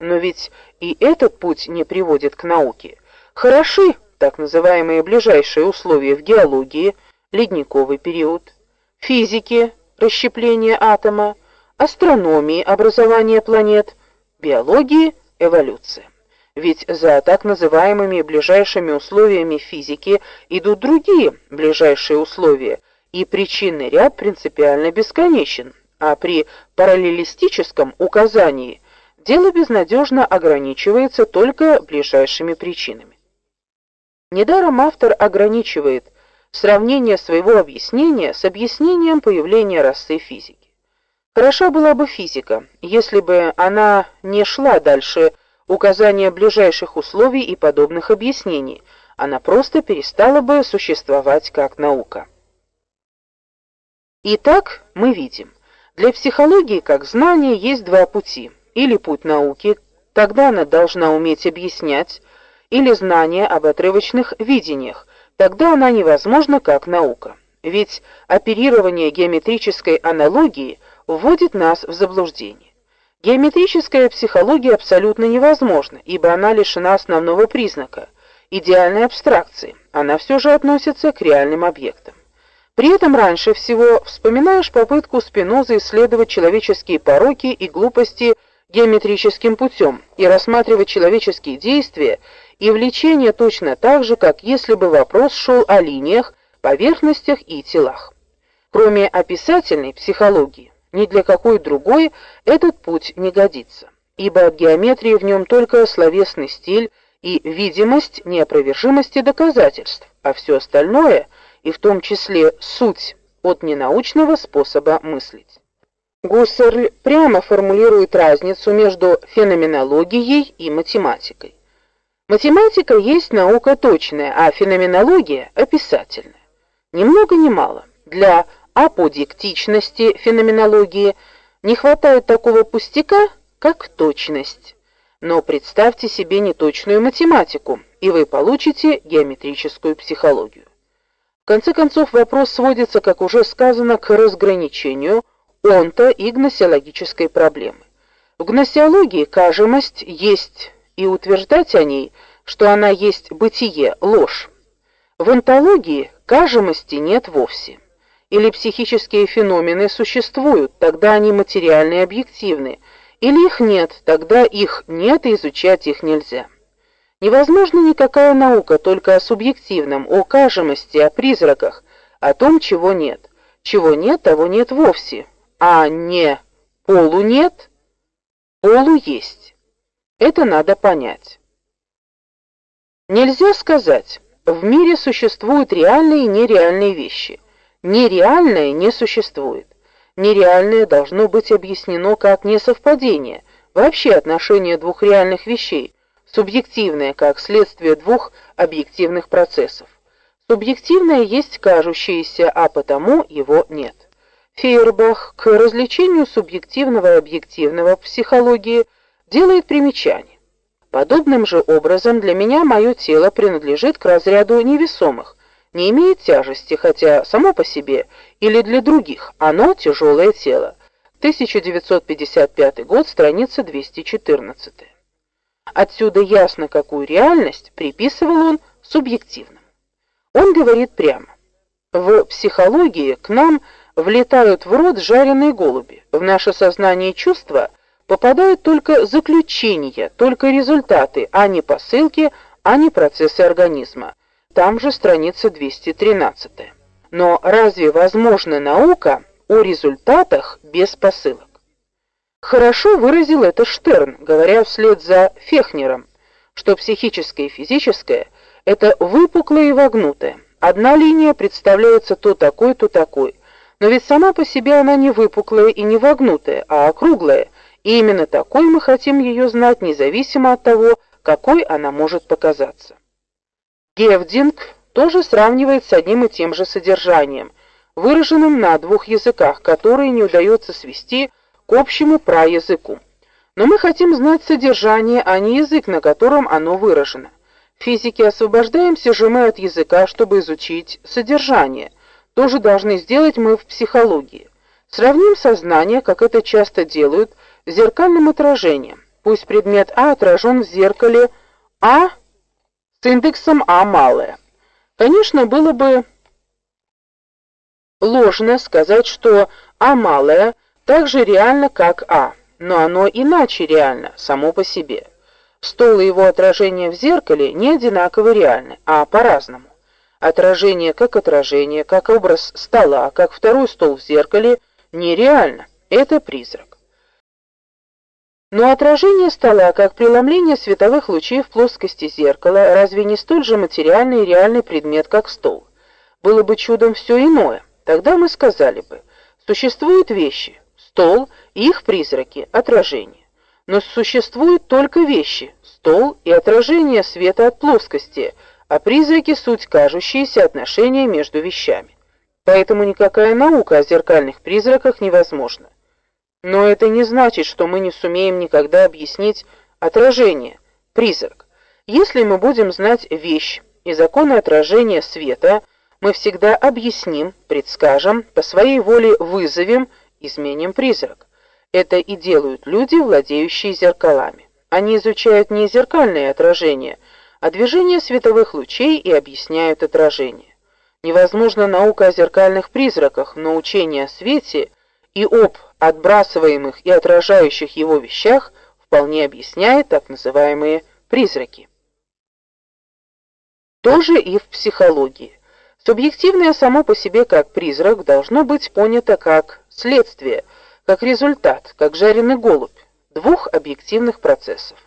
[SPEAKER 1] Но ведь и этот путь не приводит к науке. Хороши так называемые ближайшие условия в геологии, ледниковый период, физике, расщепление атома, астрономии, образование планет, биологии, эволюция. Ведь за так называемыми ближайшими условиями физики идут другие ближайшие условия, и причинный ряд принципиально бесконечен, а при параллелистическом указании дело безнадежно ограничивается только ближайшими причинами. Недаром автор ограничивает сравнение своего объяснения с объяснением появления расы физики. Хороша была бы физика, если бы она не шла дальше указания ближайших условий и подобных объяснений, она просто перестала бы существовать как наука. Итак, мы видим, для психологии как знания есть два пути: или путь науки, тогда она должна уметь объяснять, или знание об отрывочных видениях, тогда она невозможна как наука. Ведь оперирование геометрической аналогией вводит нас в заблуждение. Геометрическая психология абсолютно невозможна, ибо она лишена основного признака идеальной абстракции. Она все же относится к реальным объектам. При этом раньше всего вспоминаешь попытку Спинозы исследовать человеческие пороки и глупости геометрическим путем и рассматривать человеческие действия и влечения точно так же, как если бы вопрос шел о линиях, поверхностях и телах. Кроме описательной психологии, ни для какой другой этот путь не годится, ибо от геометрии в нем только словесный стиль и видимость неопровержимости доказательств, а все остальное, и в том числе суть, от ненаучного способа мыслить. Гуссерль прямо формулирует разницу между феноменологией и математикой. Математика есть наука точная, а феноменология описательная. Ни много ни мало. Для аподиктичности феноменологии не хватает такого пустяка, как точность. Но представьте себе неточную математику, и вы получите геометрическую психологию. В конце концов, вопрос сводится, как уже сказано, к разграничению онто и гносеологической проблемы. В гносеологии кажемость есть, и утверждать о ней, что она есть бытие, ложь. В онтологии кажемости нет вовсе или психические феномены существуют, тогда они материальны и объективны, или их нет, тогда их нет и изучать их нельзя. Невозможна никакая наука только о субъективном, о кажемости, о призраках, о том, чего нет. Чего нет, того нет вовсе, а не полу нет, полу есть. Это надо понять. Нельзя сказать, в мире существуют реальные и нереальные вещи – Нереальное не существует. Нереальное должно быть объяснено как несовпадение, вообще отношение двух реальных вещей, субъективное как следствие двух объективных процессов. Субъективное есть кажущееся, а потому его нет. Фейербах к развлечению субъективного и объективного в психологии делает примечание. Подобным же образом для меня мое тело принадлежит к разряду невесомых, не имеет тяжести, хотя само по себе или для других оно тяжелое тело. 1955 год, страница 214. Отсюда ясно, какую реальность приписывал он субъективным. Он говорит прямо: в психологии к нам влетают в рот жареные голуби. В наше сознание чувства попадают только заключения, только результаты, а не посылки, а не процессы организма. Там же страница 213. Но разве возможна наука о результатах без посылок? Хорошо выразил это Штерн, говоря вслед за Фехнером, что психическое и физическое это выпуклое и вогнутое. Одна линия представляется то такой, то такой. Но ведь сама по себе она не выпуклая и не вогнутая, а округлая. И именно такой мы хотим ее знать, независимо от того, какой она может показаться. Гевдинг тоже сравнивает с одним и тем же содержанием, выраженным на двух языках, которые не удается свести к общему праязыку. Но мы хотим знать содержание, а не язык, на котором оно выражено. В физике освобождаемся же мы от языка, чтобы изучить содержание. То же должны сделать мы в психологии. Сравним сознание, как это часто делают, зеркальным отражением. Пусть предмет А отражен в зеркале А с индексом А малое. Конечно, было бы ложно сказать, что А малое так же реально, как А, но оно иначе реально само по себе. Стол и его отражение в зеркале не одинаково реальны, а по-разному. Отражение как отражение, как образ стола, как второй стол в зеркале нереально. Это призрак. Но отражение стола, как преломление световых лучей в плоскости зеркала, разве не столь же материальный и реальный предмет, как стол? Было бы чудом все иное. Тогда мы сказали бы: существуют вещи, стол и их призраки, отражение. Но существуют только вещи, стол и отражение света от плоскости, а призраки суть кажущиеся отношения между вещами. Поэтому никакая наука о зеркальных призраках невозможна. Но это не значит, что мы не сумеем никогда объяснить отражение, призрак. Если мы будем знать вещь и законы отражения света, мы всегда объясним, предскажем, по своей воле вызовем, изменим призрак. Это и делают люди, владеющие зеркалами. Они изучают не зеркальное отражение, а движение световых лучей и объясняют отражение. Невозможна наука о зеркальных призраках, но учение о свете и об отбрасываемых и отражающих его вещах вполне объясняет так называемые призраки. Тоже и в психологии. Субъективное само по себе как призрак должно быть понято как следствие, как результат, как жареный голубь двух объективных процессов.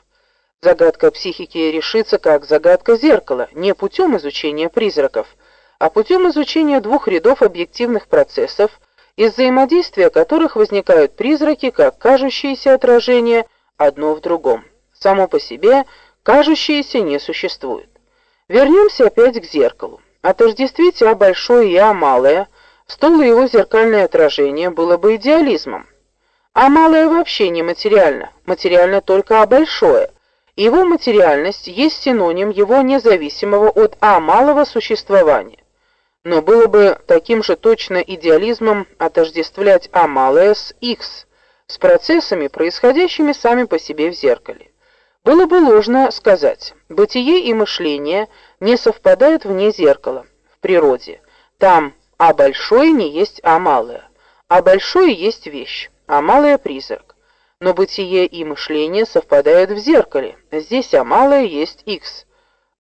[SPEAKER 1] Загадка психики решится как загадка зеркала, не путем изучения призраков, а путем изучения двух рядов объективных процессов, из взаимодействия которых возникают призраки как кажущиеся отражения одно в другом. Само по себе кажущиеся не существует. Вернемся опять к зеркалу. Отождествить А большое и А малое, стол и его зеркальное отражение было бы идеализмом. А малое вообще не материально, материально только А большое. Его материальность есть синоним его независимого от А малого существования. Но было бы таким же точно идеализмом отождествлять А малое с X, с процессами, происходящими сами по себе в зеркале. Было бы ложно сказать, бытие и мышление не совпадают вне зеркала, в природе. Там А большое не есть А малое, а большое есть вещь, а малое призрак. Но бытие и мышление совпадают в зеркале. Здесь А малое есть X,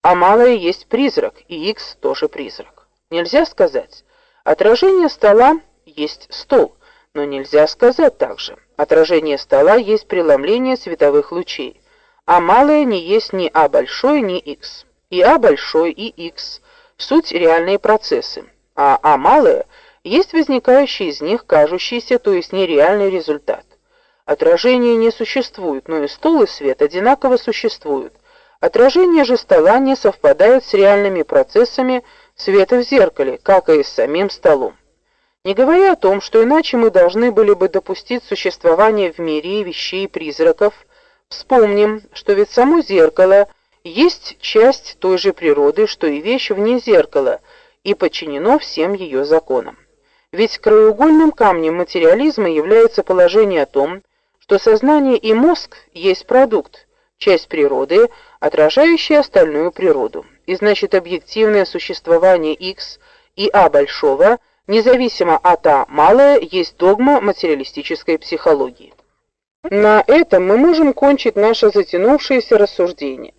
[SPEAKER 1] а малое есть призрак, и X тоже призрак. Нельзя сказать, отражение стола есть стол, но нельзя сказать также, отражение стола есть преломление световых лучей а малое не есть ни А большое, ни X. И А большое, и X – суть реальные процессы, а А малое есть возникающий из них кажущийся, то есть нереальный результат. Отражения не существует, но и стол и свет одинаково существуют. Отражение же стола не совпадает с реальными процессами света в зеркале, как и с самим столом. Не говоря о том, что иначе мы должны были бы допустить существование в мире вещей и призраков – Вспомним, что ведь само зеркало есть часть той же природы, что и вещь вне зеркала, и подчинено всем ее законам. Ведь краеугольным камнем материализма является положение о том, что сознание и мозг есть продукт, часть природы, отражающая остальную природу. И значит, объективное существование X и А большого, независимо от А малое, есть догма материалистической психологии. На этом мы можем кончить наше затянувшееся рассуждение.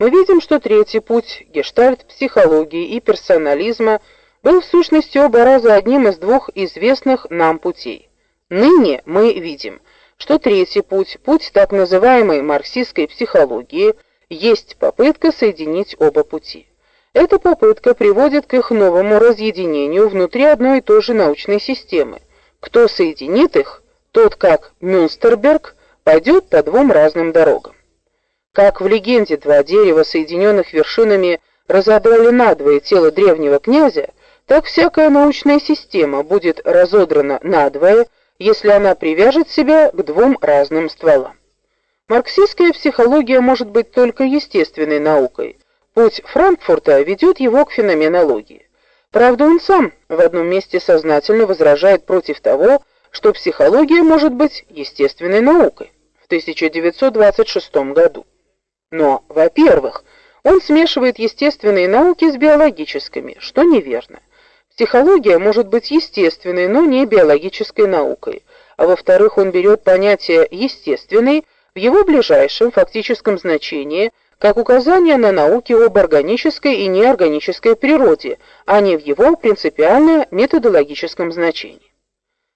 [SPEAKER 1] Мы видим, что третий путь гештальт психологии и персонализма был в сущности оба раза одним из двух известных нам путей. Ныне мы видим, что третий путь, путь так называемой марксистской психологии, есть попытка соединить оба пути. Эта попытка приводит к их новому разъединению внутри одной и той же научной системы. Кто соединит их, тот, как Мюнстерберг, пойдет по двум разным дорогам. Как в легенде два дерева, соединенных вершинами, разодрали надвое тело древнего князя, так всякая научная система будет разодрана надвое, если она привяжет себя к двум разным стволам. Марксистская психология может быть только естественной наукой. Путь Франкфурта ведет его к феноменологии. Правда, он сам в одном месте сознательно возражает против того, что психология может быть естественной наукой в 1926 году. Но, во-первых, он смешивает естественные науки с биологическими, что неверно. Психология может быть естественной, но не биологической наукой. А во-вторых, он берет понятие естественный в его ближайшем фактическом значении как указание на науки об органической и неорганической природе, а не в его принципиально методологическом значении.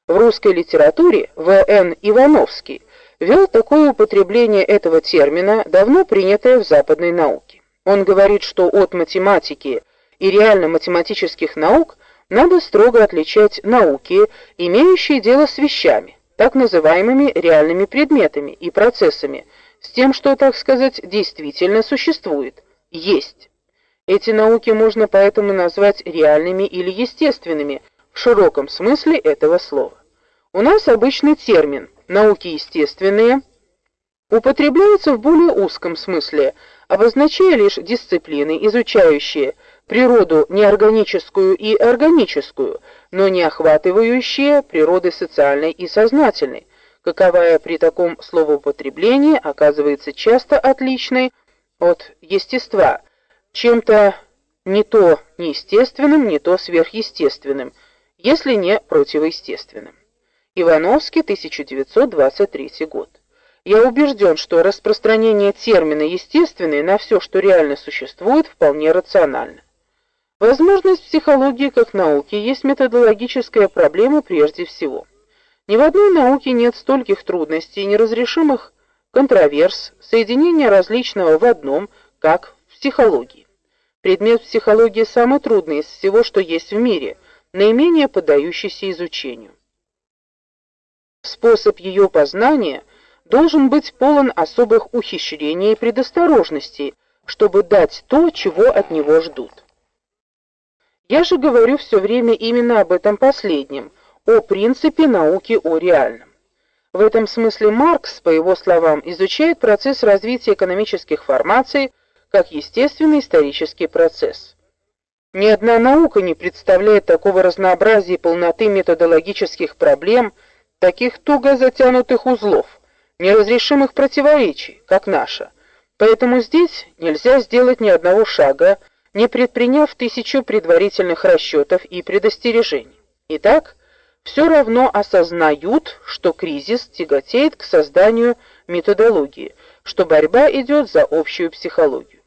[SPEAKER 1] В русской литературе В.Н. Ивановский вел такое употребление этого термина, давно принятое в западной науке. Он говорит, что от математики и реально-математических наук надо строго отличать науки, имеющие дело с вещами, так называемыми реальными предметами и процессами, с тем, что, так сказать, действительно существует, есть. Эти науки можно поэтому назвать реальными или естественными в широком смысле этого слова. У нас обычный термин науки естественные употребляется в более узком смысле, обозначая лишь дисциплины, изучающие природу неорганическую и органическую, но не охватывающие природы социальной и сознательной, каковая при таком словоупотреблении оказывается часто отличной от естества, чем-то не то неестественным, не то сверхъестественным, если не противоестественным. Ивановский, 1923 год. Я убежден, что распространение термина естественный на все, что реально существует, вполне рационально. Возможность психологии как науки есть методологическая проблема прежде всего. Ни в одной науке нет стольких трудностей и неразрешимых контроверс, соединения различного в одном, как в психологии. Предмет психологии самый трудный из всего, что есть в мире, наименее поддающийся изучению. Способ ее познания должен быть полон особых ухищрений и предосторожностей, чтобы дать то, чего от него ждут. Я же говорю все время именно об этом последнем, о принципе науки о реальном. В этом смысле Маркс, по его словам, изучает процесс развития экономических формаций как естественный исторический процесс. Ни одна наука не представляет такого разнообразия и полноты методологических проблем, таких туго затянутых узлов, неразрешимых противоречий, как наша. Поэтому здесь нельзя сделать ни одного шага, не предприняв тысячу предварительных расчетов и предостережений. Итак, все равно осознают, что кризис тяготеет к созданию методологии, что борьба идет за общую психологию.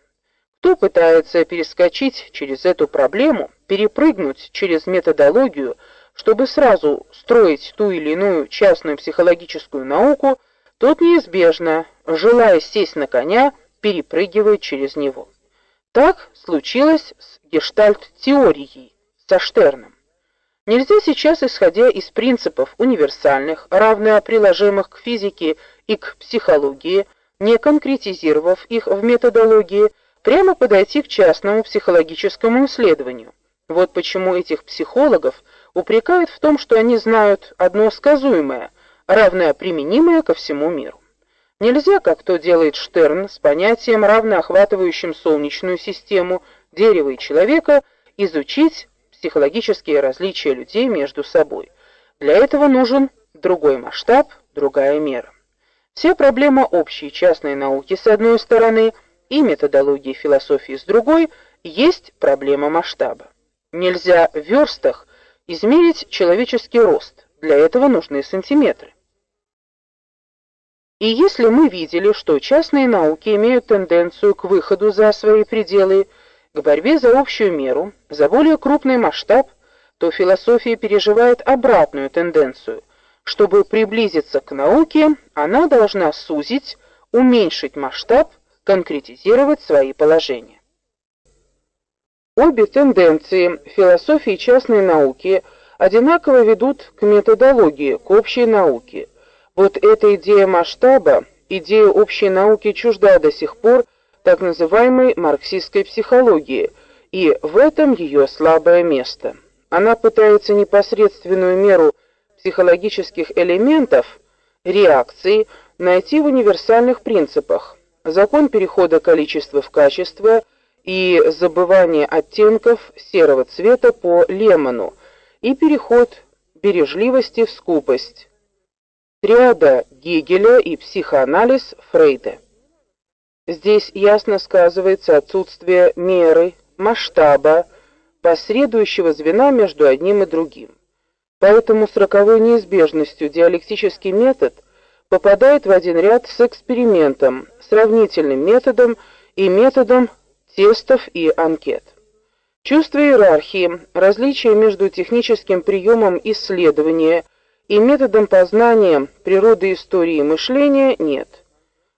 [SPEAKER 1] Кто пытается перескочить через эту проблему, перепрыгнуть через методологию, чтобы сразу строить ту или иную частную психологическую науку, тот неизбежно, желая сесть на коня, перепрыгивает через него. Так случилось с гештальт-теорией, со Штерном. Нельзя сейчас, исходя из принципов универсальных, равно приложимых к физике и к психологии, не конкретизировав их в методологии, прямо подойти к частному психологическому исследованию. Вот почему этих психологов упрекают в том, что они знают одно сказуемое, равное применимое ко всему миру. Нельзя, как то делает Штерн, с понятием, равно охватывающим солнечную систему, дерево и человека, изучить психологические различия людей между собой. Для этого нужен другой масштаб, другая мера. Вся проблема общей частной науки с одной стороны и методологии философии с другой есть проблема масштаба. Нельзя в верстах измерить человеческий рост. Для этого нужны сантиметры. И если мы видели, что частные науки имеют тенденцию к выходу за свои пределы, к борьбе за общую меру, за более крупный масштаб, то философия переживает обратную тенденцию. Чтобы приблизиться к науке, она должна сузить, уменьшить масштаб, конкретизировать свои положения. Обе тенденции философии и частной науки одинаково ведут к методологии, к общей науке. Вот эта идея масштаба, идея общей науки чужда до сих пор так называемой марксистской психологии, и в этом ее слабое место. Она пытается непосредственную меру психологических элементов реакции найти в универсальных принципах. Закон перехода количества в качество и забывание оттенков серого цвета по Лемону и переход бережливости в скупость. Триада Гегеля и психоанализ Фрейда. Здесь ясно сказывается отсутствие меры, масштаба, посредующего звена между одним и другим. Поэтому с роковой неизбежностью диалектический метод попадает в один ряд с экспериментом, сравнительным методом и методом тестов и анкет. Чувство иерархии, различие между техническим приемом исследования и методом познания природы истории мышления нет.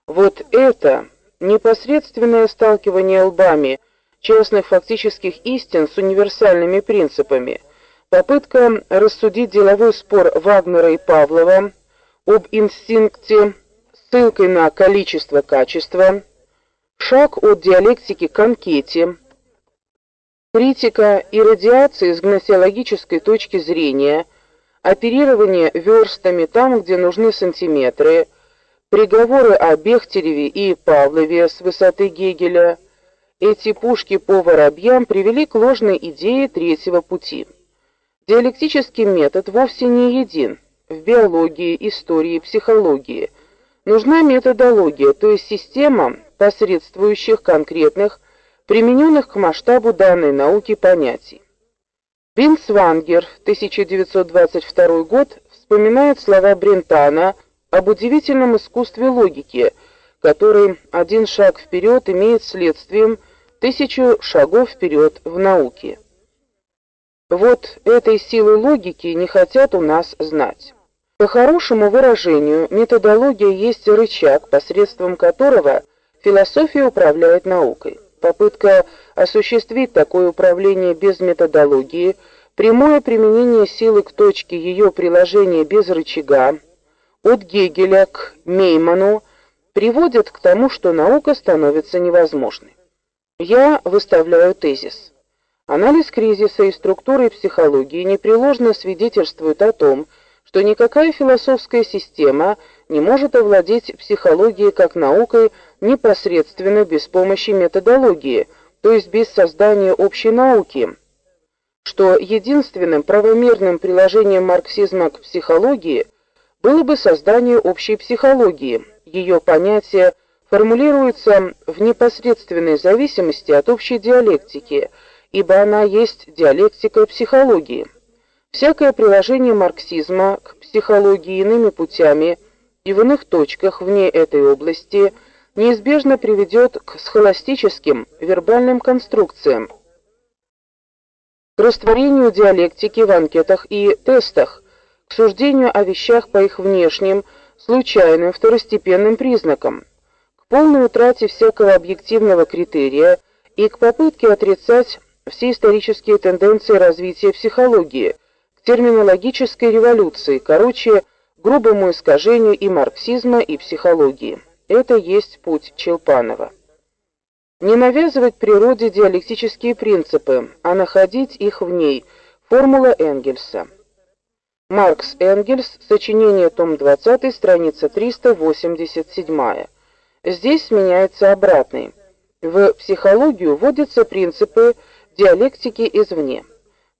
[SPEAKER 1] Вот это непосредственное сталкивание лбами частных фактических истин с универсальными принципами, попытка рассудить деловой спор Вагнера и Павлова об инстинкте ссылкой на количество-качество, шаг от диалектики к анкете, критика и радиация с гносеологической точки зрения, оперирование верстами там, где нужны сантиметры, приговоры о Бехтереве и Павлове с высоты Гегеля. Эти пушки по воробьям привели к ложной идее третьего пути. Диалектический метод вовсе не един в биологии, истории, психологии. Нужна методология, то есть система посредствующих конкретных, примененных к масштабу данной науки понятий. Бинсвангер, 1922 год, вспоминает слова Брентана об удивительном искусстве логики, который один шаг вперед имеет следствием тысячу шагов вперед в науке. Вот этой силы логики не хотят у нас знать. По хорошему выражению, методология есть рычаг, посредством которого философия управляет наукой. Попытка осуществить такое управление без методологии, прямое применение силы к точке ее приложения без рычага, от Гегеля к Мейману, приводит к тому, что наука становится невозможной. Я выставляю тезис. Анализ кризиса и структуры психологии непреложно свидетельствует о том, что никакая философская система не может овладеть психологией как наукой непосредственно без помощи методологии, то есть без создания общей науки, что единственным правомерным приложением марксизма к психологии было бы создание общей психологии. Ее понятие формулируется в непосредственной зависимости от общей диалектики – ибо она есть диалектика психологии. Всякое приложение марксизма к психологии иными путями и в иных точках вне этой области неизбежно приведет к схоластическим вербальным конструкциям, к растворению диалектики в анкетах и тестах, к суждению о вещах по их внешним, случайным, второстепенным признакам, к полной утрате всякого объективного критерия и к попытке отрицать все исторические тенденции развития психологии, к терминологической революции, короче, грубому искажению и марксизма, и психологии. Это есть путь Челпанова. Не навязывать природе диалектические принципы, а находить их в ней. Формула Энгельса. Маркс Энгельс, сочинение, том 20, страница 387. Здесь сменяется обратный. В психологию вводятся принципы диалектики извне.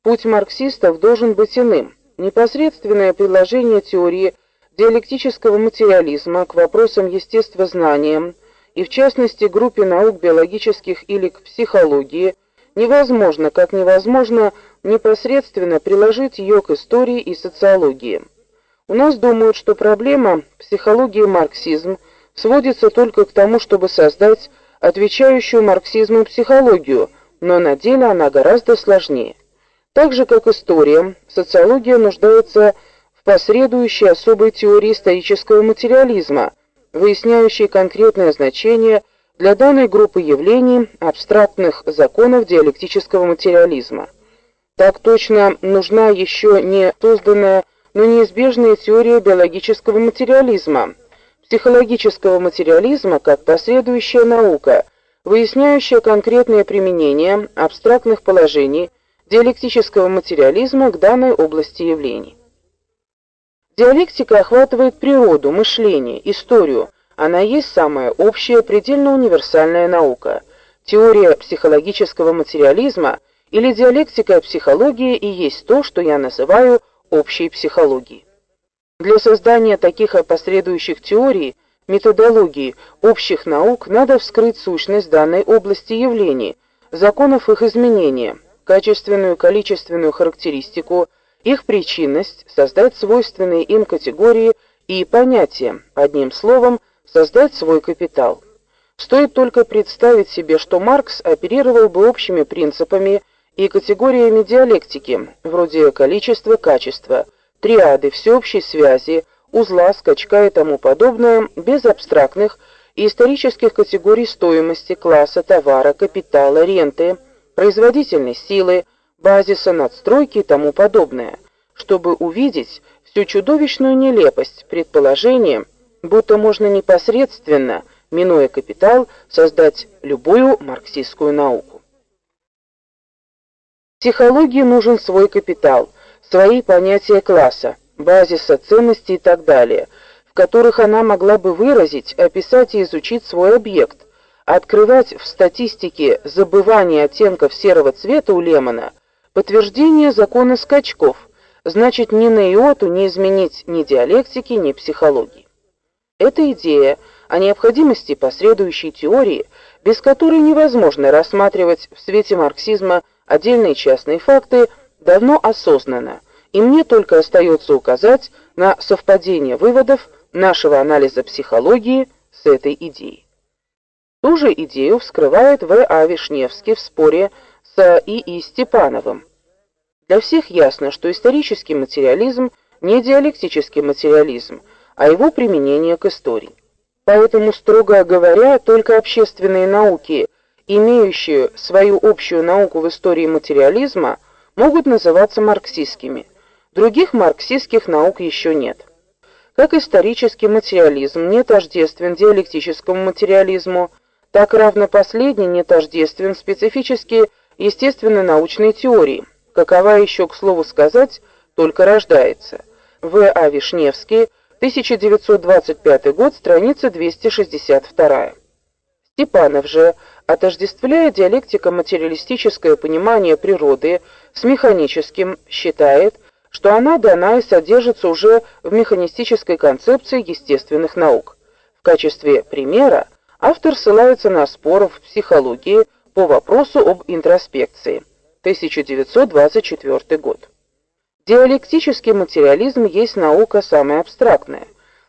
[SPEAKER 1] Путь марксистов должен быть иным. Непосредственное приложение теории диалектического материализма к вопросам естествознания и в частности группе наук биологических или к психологии невозможно, как невозможно непосредственно приложить ее к истории и социологии. У нас думают, что проблема психологии марксизм сводится только к тому, чтобы создать отвечающую марксизму психологию – но на деле она гораздо сложнее. Так же, как история, социология нуждается в посредующей особой теории исторического материализма, выясняющей конкретное значение для данной группы явлений абстрактных законов диалектического материализма. Так точно нужна еще не созданная, но неизбежная теория биологического материализма, психологического материализма как последующая наука, выясняющая конкретное применение абстрактных положений диалектического материализма к данной области явлений. Диалектика охватывает природу, мышление, историю. Она есть самая общая, предельно универсальная наука. Теория психологического материализма или диалектика психологии и есть то, что я называю общей психологией. Для создания таких опосредующих теорий методологии общих наук надо вскрыть сущность данной области явлений, законов их изменения, качественную количественную характеристику, их причинность, создать свойственные им категории и понятия, одним словом, создать свой капитал. Стоит только представить себе, что Маркс оперировал бы общими принципами и категориями диалектики, вроде количества, качества, триады всеобщей связи, узла, скачка и тому подобное, без абстрактных и исторических категорий стоимости, класса, товара, капитала, ренты, производительной силы, базиса, надстройки и тому подобное, чтобы увидеть всю чудовищную нелепость предположения, будто можно непосредственно, минуя капитал, создать любую марксистскую науку. Психологии нужен свой капитал, свои понятия класса, базиса ценностей и так далее, в которых она могла бы выразить, описать и изучить свой объект, открывать в статистике забывание оттенков серого цвета у Лемона подтверждение закона скачков, значит ни на иоту не изменить ни диалектики, ни психологии. Эта идея о необходимости последующей теории, без которой невозможно рассматривать в свете марксизма отдельные частные факты, давно осознана, и мне только остается указать на совпадение выводов нашего анализа психологии с этой идеей. Ту же идею вскрывает В. А. Вишневский в споре с И. И. Степановым. Для всех ясно, что исторический материализм не диалектический материализм, а его применение к истории. Поэтому, строго говоря, только общественные науки, имеющие свою общую науку в истории материализма, могут называться марксистскими. Других марксистских наук еще нет. Как исторический материализм не тождествен диалектическому материализму, так равно последний не тождествен специфически естественно-научной теории, какова еще, к слову сказать, только рождается. В. А. Вишневский, 1925 год, страница 262. Степанов же, отождествляя диалектико-материалистическое понимание природы с механическим, считает, что она дана и содержится уже в механистической концепции естественных наук. В качестве примера автор ссылается на спор в психологии по вопросу об интроспекции. 1924 год. Диалектический материализм есть наука самая абстрактная.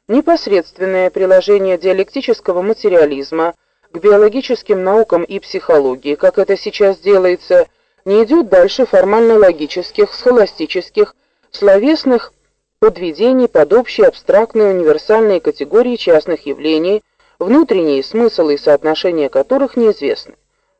[SPEAKER 1] Непосредственное приложение диалектического материализма к биологическим наукам и психологии, как это сейчас делается, не идет дальше формально-логических, схоластических, словесных подведений под общие абстрактные универсальные категории частных явлений, внутренние смыслы и соотношения которых неизвестны.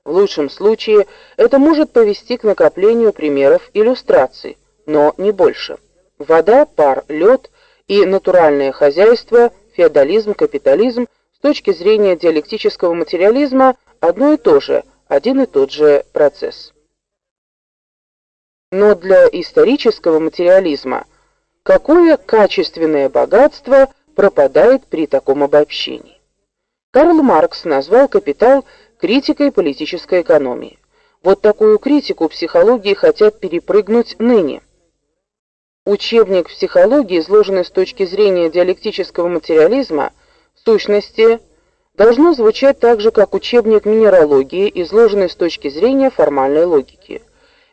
[SPEAKER 1] В лучшем случае это может повести к накоплению примеров иллюстраций, но не больше. Вода, пар, лед и натуральное хозяйство, феодализм, капитализм с точки зрения диалектического материализма одно и то же, один и тот же процесс. Но для исторического материализма какое качественное богатство пропадает при таком обобщении? Карл Маркс назвал капитал критикой политической экономии. Вот такую критику психологии хотят перепрыгнуть ныне. Учебник психологии, изложенный с точки зрения диалектического материализма, в сущности, должно звучать так же, как учебник минералогии, изложенный с точки зрения формальной логики.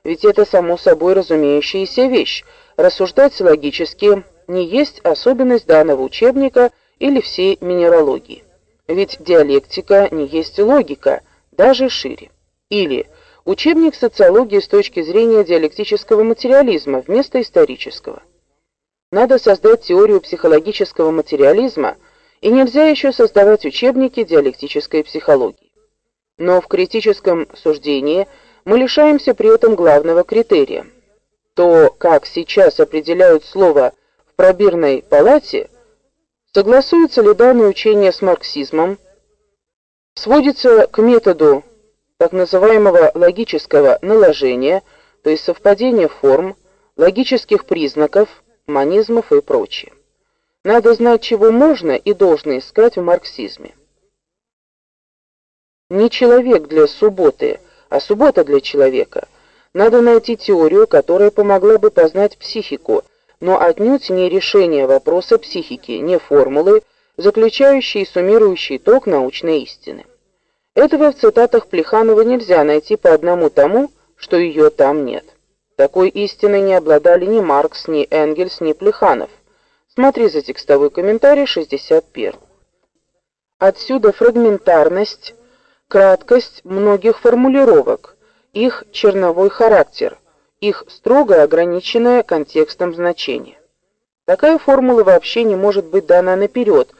[SPEAKER 1] Ведь это само собой разумеющаяся вещь. Рассуждать логически не есть особенность данного учебника или всей минералогии. Ведь диалектика не есть логика, даже шире. Или учебник социологии с точки зрения диалектического материализма вместо исторического. Надо создать теорию психологического материализма, и нельзя еще создавать учебники диалектической психологии. Но в критическом суждении мы лишаемся при этом главного критерия. То, как сейчас определяют слово в пробирной палате – Согласуется ли данное учение с марксизмом? Сводится к методу так называемого логического наложения, то есть совпадения форм, логических признаков, манизмов и прочее. Надо знать, чего можно и должно искать в марксизме. Не человек для субботы, а суббота для человека. Надо найти теорию, которая помогла бы познать психику – но отнюдь не решение вопроса психики, не формулы, заключающие и суммирующие ток научной истины. Этого в цитатах Плеханова нельзя найти по одному тому, что ее там нет. Такой истиной не обладали ни Маркс, ни Энгельс, ни Плеханов. Смотри за текстовой комментарий 61. Отсюда фрагментарность, краткость многих формулировок, их черновой характер – их строго ограниченное контекстом значение. Такая формула вообще не может быть дана наперед,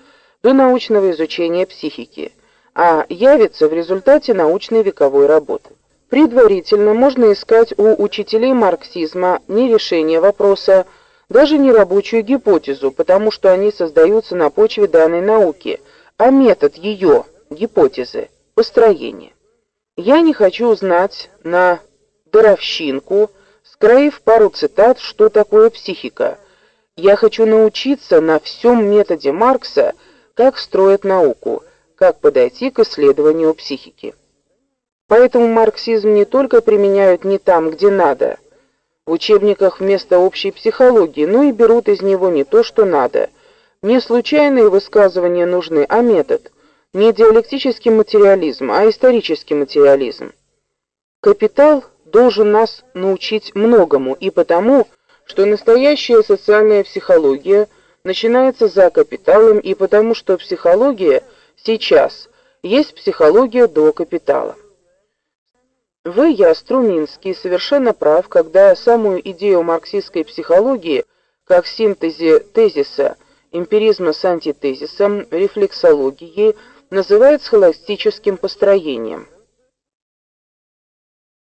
[SPEAKER 1] до научного изучения психики, а явится в результате научной вековой работы. Предварительно можно искать у учителей марксизма не решение вопроса, даже не рабочую гипотезу, потому что они создаются на почве данной науки, а метод ее гипотезы построения. Я не хочу знать на даровщинку, скроив пару цитат, что такое психика. Я хочу научиться на всем методе Маркса, как строят науку, как подойти к исследованию психики. Поэтому марксизм не только применяют не там, где надо, в учебниках вместо общей психологии, но и берут из него не то, что надо. Не случайные высказывания нужны, а метод. Не диалектический материализм, а исторический материализм. Капитал должен нас научить многому, и потому, что настоящая социальная психология начинается за капиталом, и потому, что психология сейчас есть психология до капитала. Вы, я, Струминский, совершенно прав, когда самую идею марксистской психологии, как синтезе тезиса, эмпиризма с антитезисом, рефлексологией, называет схоластическим построением.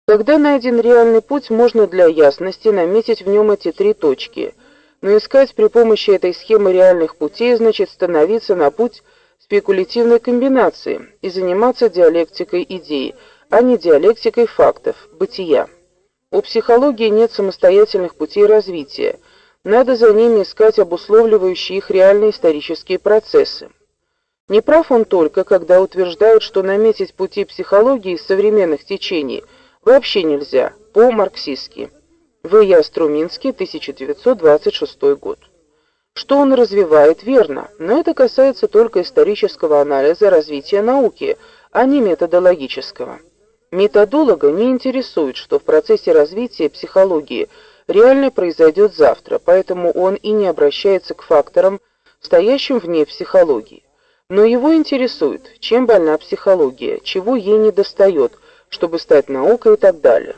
[SPEAKER 1] Когда найден реальный путь, можно для ясности наметить в нем эти три точки, но искать при помощи этой схемы реальных путей значит становиться на путь спекулятивной комбинации и заниматься диалектикой идей – а не диалектикой фактов, бытия. У психологии нет самостоятельных путей развития. Надо за ними искать обусловливающие их реальные исторические процессы. Не прав он только, когда утверждает, что наметить пути психологии из современных течений вообще нельзя, по-марксистски. В. Струминский, 1926 год. Что он развивает, верно, но это касается только исторического анализа развития науки, а не методологического. Методолога не интересует, что в процессе развития психологии реально произойдет завтра, поэтому он и не обращается к факторам, стоящим вне психологии. Но его интересует, чем больна психология, чего ей недостает, чтобы стать наукой и так далее.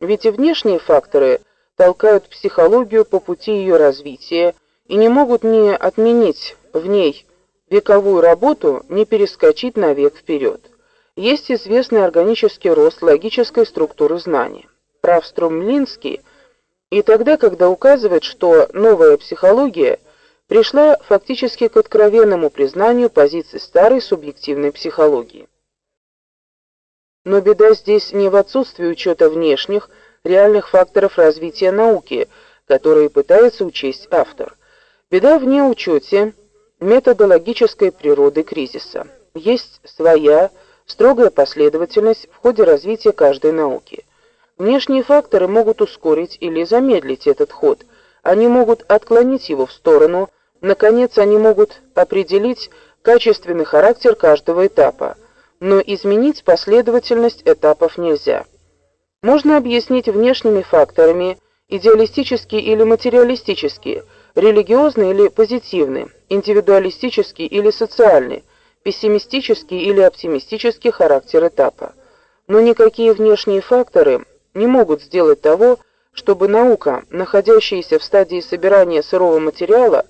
[SPEAKER 1] Ведь и внешние факторы толкают психологию по пути ее развития и не могут ни отменить в ней вековую работу, ни перескочить на век вперед есть известный органический рост логической структуры знания. Прав Струмлинский и тогда, когда указывает, что новая психология пришла фактически к откровенному признанию позиций старой субъективной психологии. Но беда здесь не в отсутствии учета внешних, реальных факторов развития науки, которые пытается учесть автор. Беда в неучете методологической природы кризиса. Есть своя строгая последовательность в ходе развития каждой науки. Внешние факторы могут ускорить или замедлить этот ход. Они могут отклонить его в сторону. Наконец, они могут определить качественный характер каждого этапа. Но изменить последовательность этапов нельзя. Можно объяснить внешними факторами идеалистические или материалистические, религиозные или позитивные, индивидуалистические или социальные, пессимистический или оптимистический характер этапа. Но никакие внешние факторы не могут сделать того, чтобы наука, находящаяся в стадии собирания сырого материала,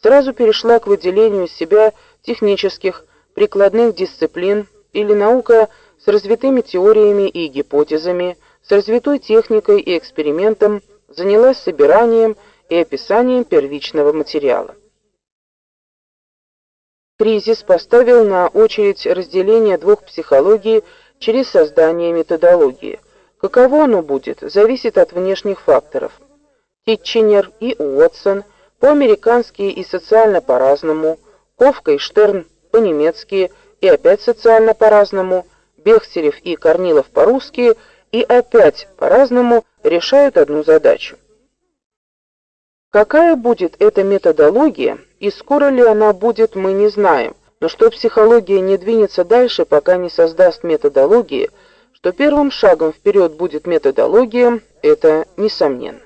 [SPEAKER 1] сразу перешла к выделению из себя технических, прикладных дисциплин или наука с развитыми теориями и гипотезами, с развитой техникой и экспериментом занялась собиранием и описанием первичного материала. Кризис поставил на очередь разделение двух психологий через создание методологии. Каково оно будет, зависит от внешних факторов. Титченер и Уотсон по-американски и социально по-разному, Ковка и Штерн по-немецки и опять социально по-разному, Бехтерев и Корнилов по-русски и опять по-разному решают одну задачу. Какая будет эта методология и скоро ли она будет, мы не знаем. Но что психология не двинется дальше, пока не создаст методологии, что первым шагом вперед будет методология, это несомненно.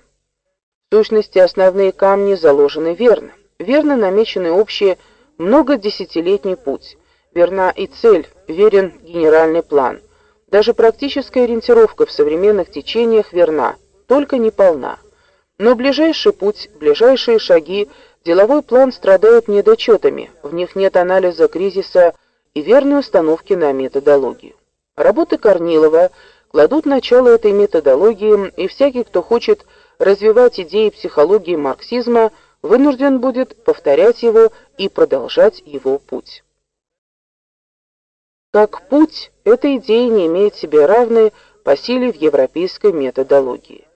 [SPEAKER 1] В сущности, основные камни заложены верно. Верно намечены общие многодесятилетний путь. Верна и цель, верен генеральный план. Даже практическая ориентировка в современных течениях верна, только не полна. Но ближайший путь, ближайшие шаги, деловой план страдают недочетами, в них нет анализа кризиса и верной установки на методологию. Работы Корнилова кладут начало этой методологии, и всякий, кто хочет развивать идеи психологии марксизма, вынужден будет повторять его и продолжать его путь. Как путь, эта идея не имеет себе равной по силе в европейской методологии.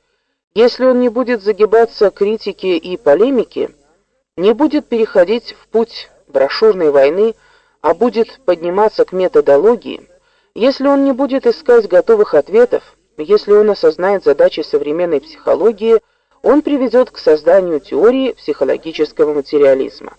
[SPEAKER 1] Если он не будет загибаться к критике и полемике, не будет переходить в путь брошюрной войны, а будет подниматься к методологии, если он не будет искать готовых ответов, если он осознает задачи современной психологии, он приведет к созданию теории психологического материализма.